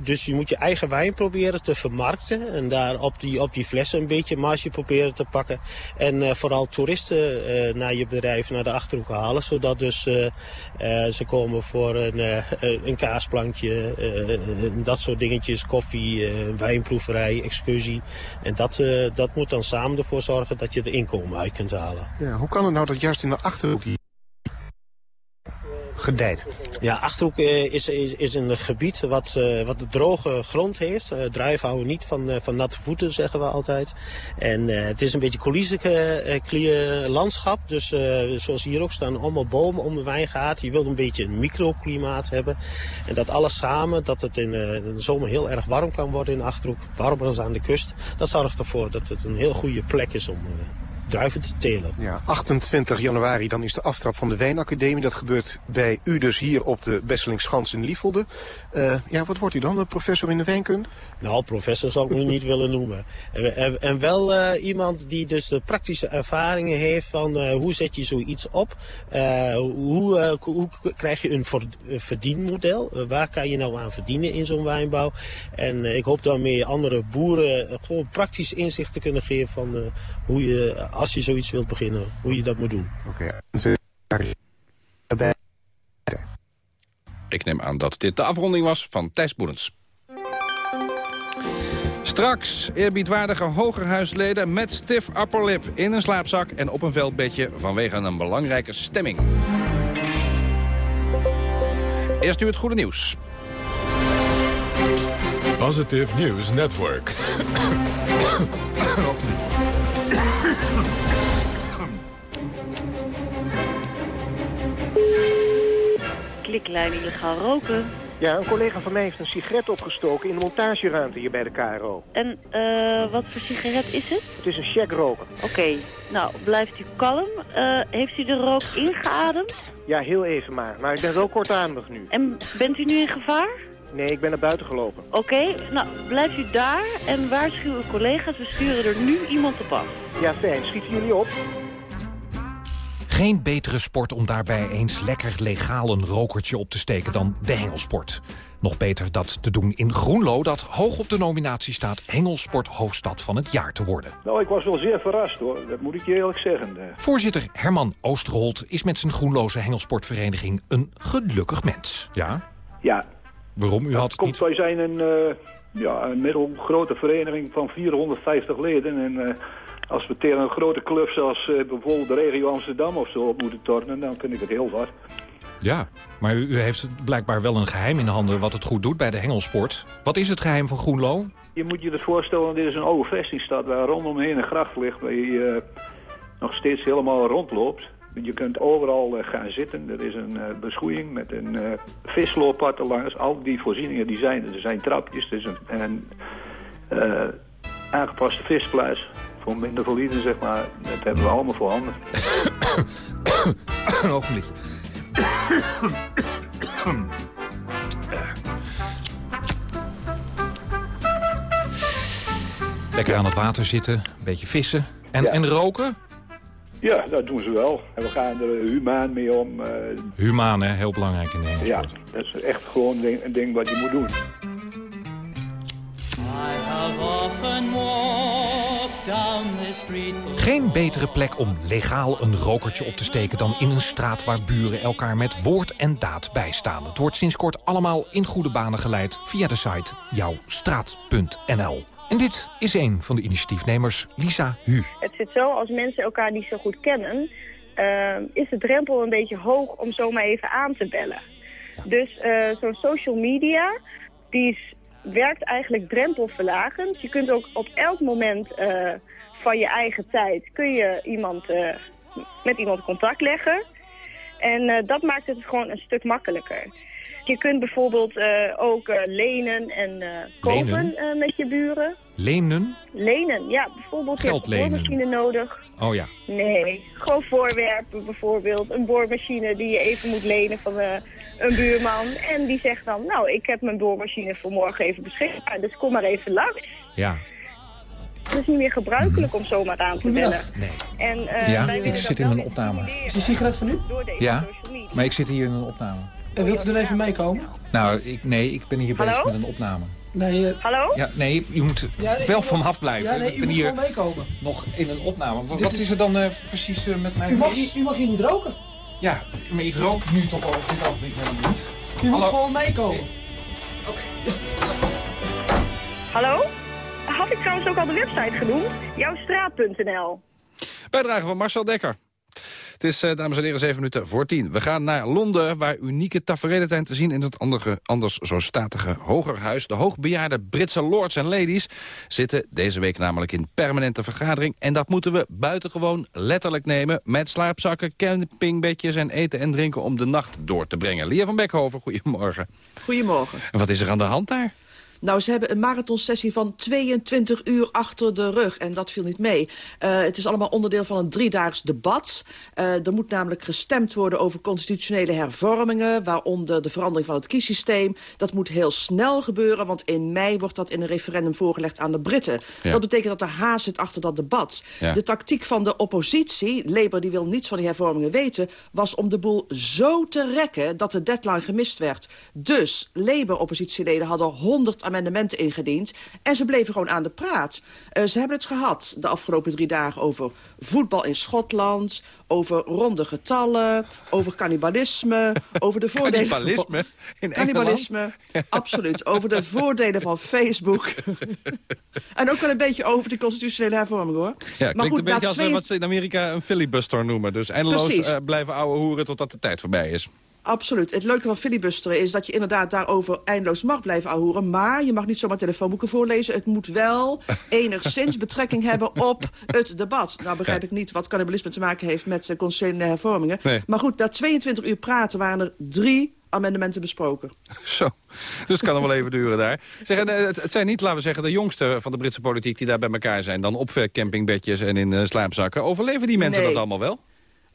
Dus je moet je eigen wijn proberen te vermarkten. En daar op die, op die flessen een beetje marge proberen te pakken. En vooral toeristen naar je bedrijf, naar de Achterhoek halen. Zodat dus ze komen voor een, een kaasplankje, dat soort dingetjes. Koffie, wijnproeverij, excursie. En dat, dat moet dan samen ervoor zorgen dat je de inkomen uit kunt halen. Ja, hoe kan het nou dat juist in de Achterhoek Ja, Achterhoek eh, is, is, is een gebied wat, eh, wat droge grond heeft. Uh, druiven houden niet van, van natte voeten, zeggen we altijd. En het is een beetje coulissen landschap. Dus zoals hier ook staan allemaal bomen om de wijngaard. Je wilt een beetje een microklimaat hebben. En dat alles samen, dat het in, in de zomer heel erg warm kan worden in Achterhoek. Warmer dan aan de kust. Dat zorgt ervoor dat het een heel goede plek is om druiven te telen. Ja, 28 januari dan is de aftrap van de Wijnacademie. Dat gebeurt bij u dus hier op de Besselingschans in Liefelde. Uh, ja, wat wordt u dan, een professor in de wijnkunde? Nou, professor zou ik nu niet willen noemen. En, en, wel uh, iemand die dus de praktische ervaringen heeft van uh, hoe zet je zoiets op? hoe, hoe krijg je een verdienmodel? waar kan je nou aan verdienen in zo'n wijnbouw? En ik hoop daarmee andere boeren gewoon praktisch inzicht te kunnen geven van hoe je als je zoiets wilt beginnen, hoe je dat moet doen. Oké. Ik neem aan dat dit de afronding was van Thijs Boelens. Straks eerbiedwaardige hogerhuisleden met stif upperlip in een slaapzak en op een veldbedje vanwege een belangrijke stemming. Eerst nu het goede nieuws. Positive News Network. *coughs* Kliklijn illegaal roken. Ja, een collega van mij heeft een sigaret opgestoken in de montageruimte hier bij de KRO. En uh, wat voor sigaret is het? Het is een check roken. Oké, nou blijft u kalm. Uh, heeft u de rook ingeademd? Ja, heel even maar. Maar ik ben wel kortademig nu. En bent u nu in gevaar? Nee, ik ben naar buiten gelopen. Oké, nou blijft u daar en waarschuw uw collega's. We sturen er nu iemand op af. Ja, fijn. Schieten jullie op? Geen betere sport om daarbij eens lekker legaal een rokertje op te steken dan de hengelsport. Nog beter dat te doen in Groenlo, dat hoog op de nominatie staat... Hengelsport Hoofdstad van het jaar te worden. Nou, ik was wel zeer verrast, hoor. Dat moet ik je eerlijk zeggen. Voorzitter Herman Oosterholt is met zijn Groenloze Hengelsportvereniging een gelukkig mens. Ja? Ja. Waarom? U had het komt, niet... Wij zijn een, uh, ja, een middelgrote vereniging van 450 leden... en uh, als we tegen een grote club zoals uh, bijvoorbeeld de regio Amsterdam of zo op moeten tornen, dan vind ik het heel wat. Ja, maar u, u, heeft blijkbaar wel een geheim in handen wat het goed doet bij de hengelsport. Wat is het geheim van Groenlo? Je moet je het voorstellen, dit is een oude vestingstad waar rondomheen een gracht ligt waar je nog steeds helemaal rondloopt. Je kunt overal uh, gaan zitten. Er is een beschoeiing met een visloopad erlangs. Al die voorzieningen die zijn er. Er zijn trapjes, er is een, een aangepaste vispluis voor minder valide, zeg maar. Dat hebben we allemaal voorhanden. een ogenblik. Lekker aan het water zitten, een beetje vissen en, en roken? Ja, dat doen ze wel. En we gaan er humaan mee om. Uh... Humaan, hè? Heel belangrijk in de. Ja, dat is echt gewoon een ding, een ding wat je moet doen. I have often geen betere plek om legaal een rokertje op te steken... dan in een straat waar buren elkaar met woord en daad bijstaan. Het wordt sinds kort allemaal in goede banen geleid... via de site jouwstraat.nl. En dit is een van de initiatiefnemers, Lisa Hu. Het zit zo, als mensen elkaar niet zo goed kennen... Uh, is de drempel een beetje hoog om zomaar even aan te bellen. Dus uh, zo'n social media, die is werkt eigenlijk drempelverlagend. Je kunt ook op elk moment uh, van je eigen tijd... kun je iemand, met iemand contact leggen. En dat maakt het gewoon een stuk makkelijker. Je kunt bijvoorbeeld ook lenen en kopen lenen? met je buren. Lenen? Lenen, ja. Bijvoorbeeld Geld je boormachine nodig. Oh ja. Nee, gewoon voorwerpen bijvoorbeeld. Een boormachine die je even moet lenen van een buurman. En die zegt dan, nou, ik heb mijn boormachine voor morgen even beschikbaar. Dus kom maar even langs. Ja. Het is niet meer gebruikelijk om zomaar aan te bellen. Nee. En, uh, ja, ik zit in een opname. Is die sigaret van u? Ja, maar ik zit hier in een opname. En wilt u dan even meekomen? Nou, ik, nee, ik ben hier bezig met een opname. Nee, uh... Hallo? Ja, nee, je moet ja, nee, wel van me afblijven. Ja, nee, ik ben hier meekomen. nog in een opname. Wat, wat is... er dan uh, precies uh, met mijn u mag, u mag hier niet roken. Ja, maar ik rook nu toch al op dit ogenblik helemaal niet. U moet gewoon meekomen. Oké. Hallo? Had ik trouwens ook al de website genoemd? Jouwstraat.nl Bijdrage van Marcel Dekker. Het is, eh, dames en heren, zeven minuten voor tien. We gaan naar Londen, waar unieke tafereelen zijn te zien... in het andere, anders zo statige Hogerhuis. De hoogbejaarde Britse lords en ladies zitten deze week namelijk in permanente vergadering. En dat moeten we buitengewoon letterlijk nemen... met slaapzakken, campingbedjes en eten en drinken om de nacht door te brengen. Lia van Beckhoven, goedemorgen. Goedemorgen. En wat is er aan de hand daar? Nou, ze hebben een marathonsessie van 22 uur achter de rug. En dat viel niet mee. Uh, het is allemaal onderdeel van een driedaags debat. Uh, er moet namelijk gestemd worden over constitutionele hervormingen... waaronder de verandering van het kiessysteem. Dat moet heel snel gebeuren, want in mei wordt dat in een referendum voorgelegd aan de Britten. Ja. Dat betekent dat de haast zit achter dat debat. Ja. De tactiek van de oppositie, Labour die wil niets van die hervormingen weten... was om de boel zo te rekken dat de deadline gemist werd. Dus Labour-oppositieleden hadden 100 amendementen ingediend. En ze bleven gewoon aan de praat. Uh, ze hebben het gehad de afgelopen drie dagen over voetbal in Schotland... over ronde getallen, over cannibalisme, over de voordelen... Cannibalisme? In cannibalisme, absoluut. Over de voordelen van Facebook. *laughs* en ook wel een beetje over de constitutionele hervorming, hoor. Ja, maar goed, een beetje als twee... wat ze in Amerika een filibuster noemen. Dus eindeloos uh, blijven ouwe hoeren totdat de tijd voorbij is. Absoluut. Het leuke van filibusteren is dat je inderdaad daarover eindeloos mag blijven ahoeren. Maar je mag niet zomaar telefoonboeken voorlezen. Het moet wel *laughs* enigszins betrekking hebben op het debat. Nou begrijp ik niet wat cannibalisme te maken heeft met de constitutionele hervormingen. Nee. Maar goed, na 22 uur praten waren er drie amendementen besproken. *laughs* Zo, dus het kan nog wel even duren daar. Zeg, het, het zijn niet, laten we zeggen, de jongste van de Britse politiek... die daar bij elkaar zijn, dan op campingbedjes en in uh, slaapzakken. Overleven die mensen nee. dat allemaal wel?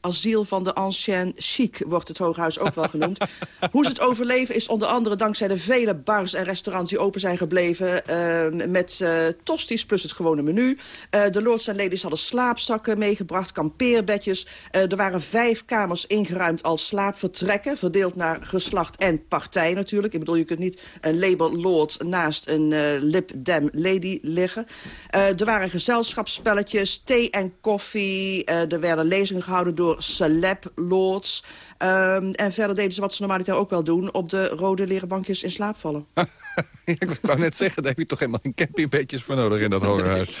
Asiel van de ancien chic, wordt het Hooghuis ook wel genoemd. *laughs* Hoe ze het overleven is onder andere dankzij de vele bars en restaurants... die open zijn gebleven uh, met uh, tosties plus het gewone menu. Uh, de lords en ladies hadden slaapzakken meegebracht, kampeerbedjes. er waren vijf kamers ingeruimd als slaapvertrekken... verdeeld naar geslacht en partij natuurlijk. Ik bedoel, je kunt niet een Labour Lord naast een Lib Dem Lady liggen. er waren gezelschapsspelletjes, thee en koffie. er werden lezingen gehouden door celeb lords. Um, en verder deden ze wat ze normaliter ook wel doen... op de rode leren bankjes in slaap vallen. *laughs* ik wou net zeggen, daar heb je toch helemaal een campingbeetjes voor nodig in dat *laughs* hogerhuis.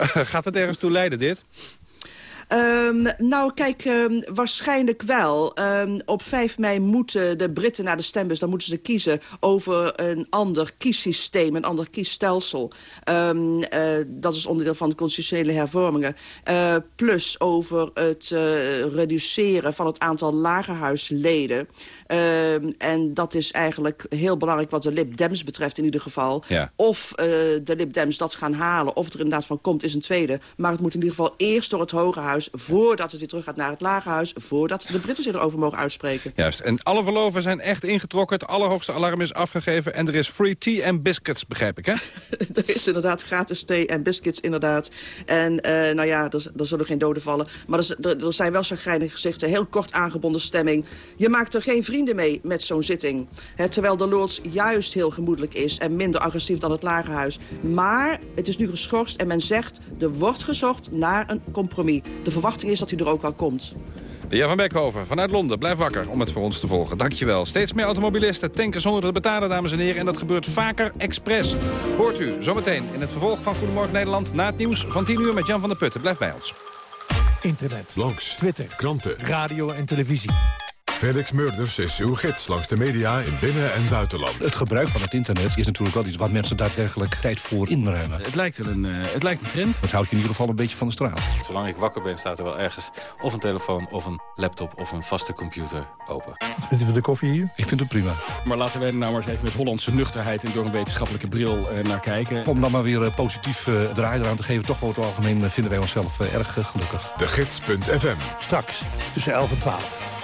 uh, gaat het ergens toe leiden, dit? Um, nou, kijk, um, waarschijnlijk wel. Um, op 5 mei moeten de Britten naar de stembus... dan moeten ze kiezen over een ander kiessysteem, een ander kiesstelsel. Uh, dat is onderdeel van de constitutionele hervormingen. Uh, plus over het uh, reduceren van het aantal lagerhuisleden. Uh, en dat is eigenlijk heel belangrijk wat de Lib Dems betreft in ieder geval. Ja. Of uh, de Lib Dems dat gaan halen, of het er inderdaad van komt, is een tweede. Maar het moet in ieder geval eerst door het Hoge Huis... voordat het weer terug gaat naar het Lage Huis... voordat de Britten zich erover mogen uitspreken. Juist, en alle verloven zijn echt ingetrokken. Het allerhoogste alarm is afgegeven. En er is free tea en biscuits, begrijp ik, hè? *laughs* er is inderdaad gratis thee en biscuits, inderdaad. En uh, nou ja, er, er zullen geen doden vallen. Maar er, er, er zijn wel chagrijnige gezichten. Heel kort aangebonden stemming. Je maakt er geen vrienden mee met zo'n zitting. He, terwijl de Lords juist heel gemoedelijk is en minder agressief dan het Lagerhuis. Maar het is nu geschorst en men zegt... er wordt gezocht naar een compromis. De verwachting is dat hij er ook wel komt. De heer Van Beckhoven vanuit Londen, blijf wakker om het voor ons te volgen. Dankjewel. Steeds meer automobilisten tanken zonder te betalen, dames en heren. En dat gebeurt vaker expres. Hoort u zometeen in het vervolg van Goedemorgen Nederland... na het nieuws van 10 uur met Jan van der Putten. Blijf bij ons. Internet, langs, Twitter, kranten, radio en televisie. Felix Murders is uw gids langs de media in binnen- en buitenland. Het gebruik van het internet is natuurlijk wel iets wat mensen daadwerkelijk tijd voor inruimen. Het lijkt wel een, uh, het lijkt een trend. Het houdt je in ieder geval een beetje van de straat. Zolang ik wakker ben staat er wel ergens of een telefoon of een laptop of een vaste computer open. Wat vindt u van de koffie hier? Ik vind het prima. Maar laten wij er nou maar eens even met Hollandse nuchterheid en door een wetenschappelijke bril uh, naar kijken. Om dan maar weer uh, positief uh, draai eraan te geven, toch over het algemeen vinden wij onszelf erg gelukkig. De Gids.fm. Straks tussen 11 en 12.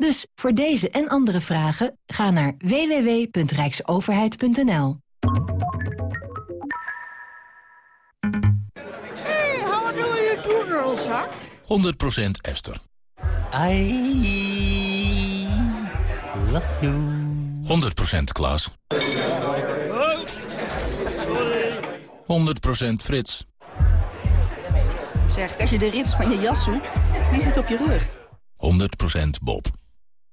Dus voor deze en andere vragen ga naar www.rijksoverheid.nl. Hey, how do you do, girls, huh? 100% Esther. I love you. 100% Klaas. 100% Frits. Zeg, als je de rits van je jas zoekt, die zit op je rug. 100% Bob.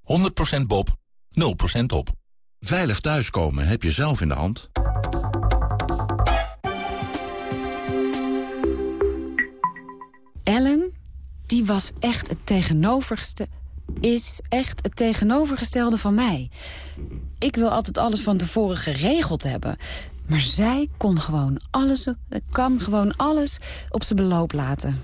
100% Bob, 0% op. Veilig thuiskomen heb je zelf in de hand. Ellen, die was echt het tegenovergestelde... is echt het tegenovergestelde van mij. Ik wil altijd alles van tevoren geregeld hebben. Maar zij kon gewoon alles, kan gewoon alles op zijn beloop laten.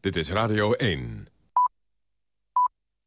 Dit is Radio 1.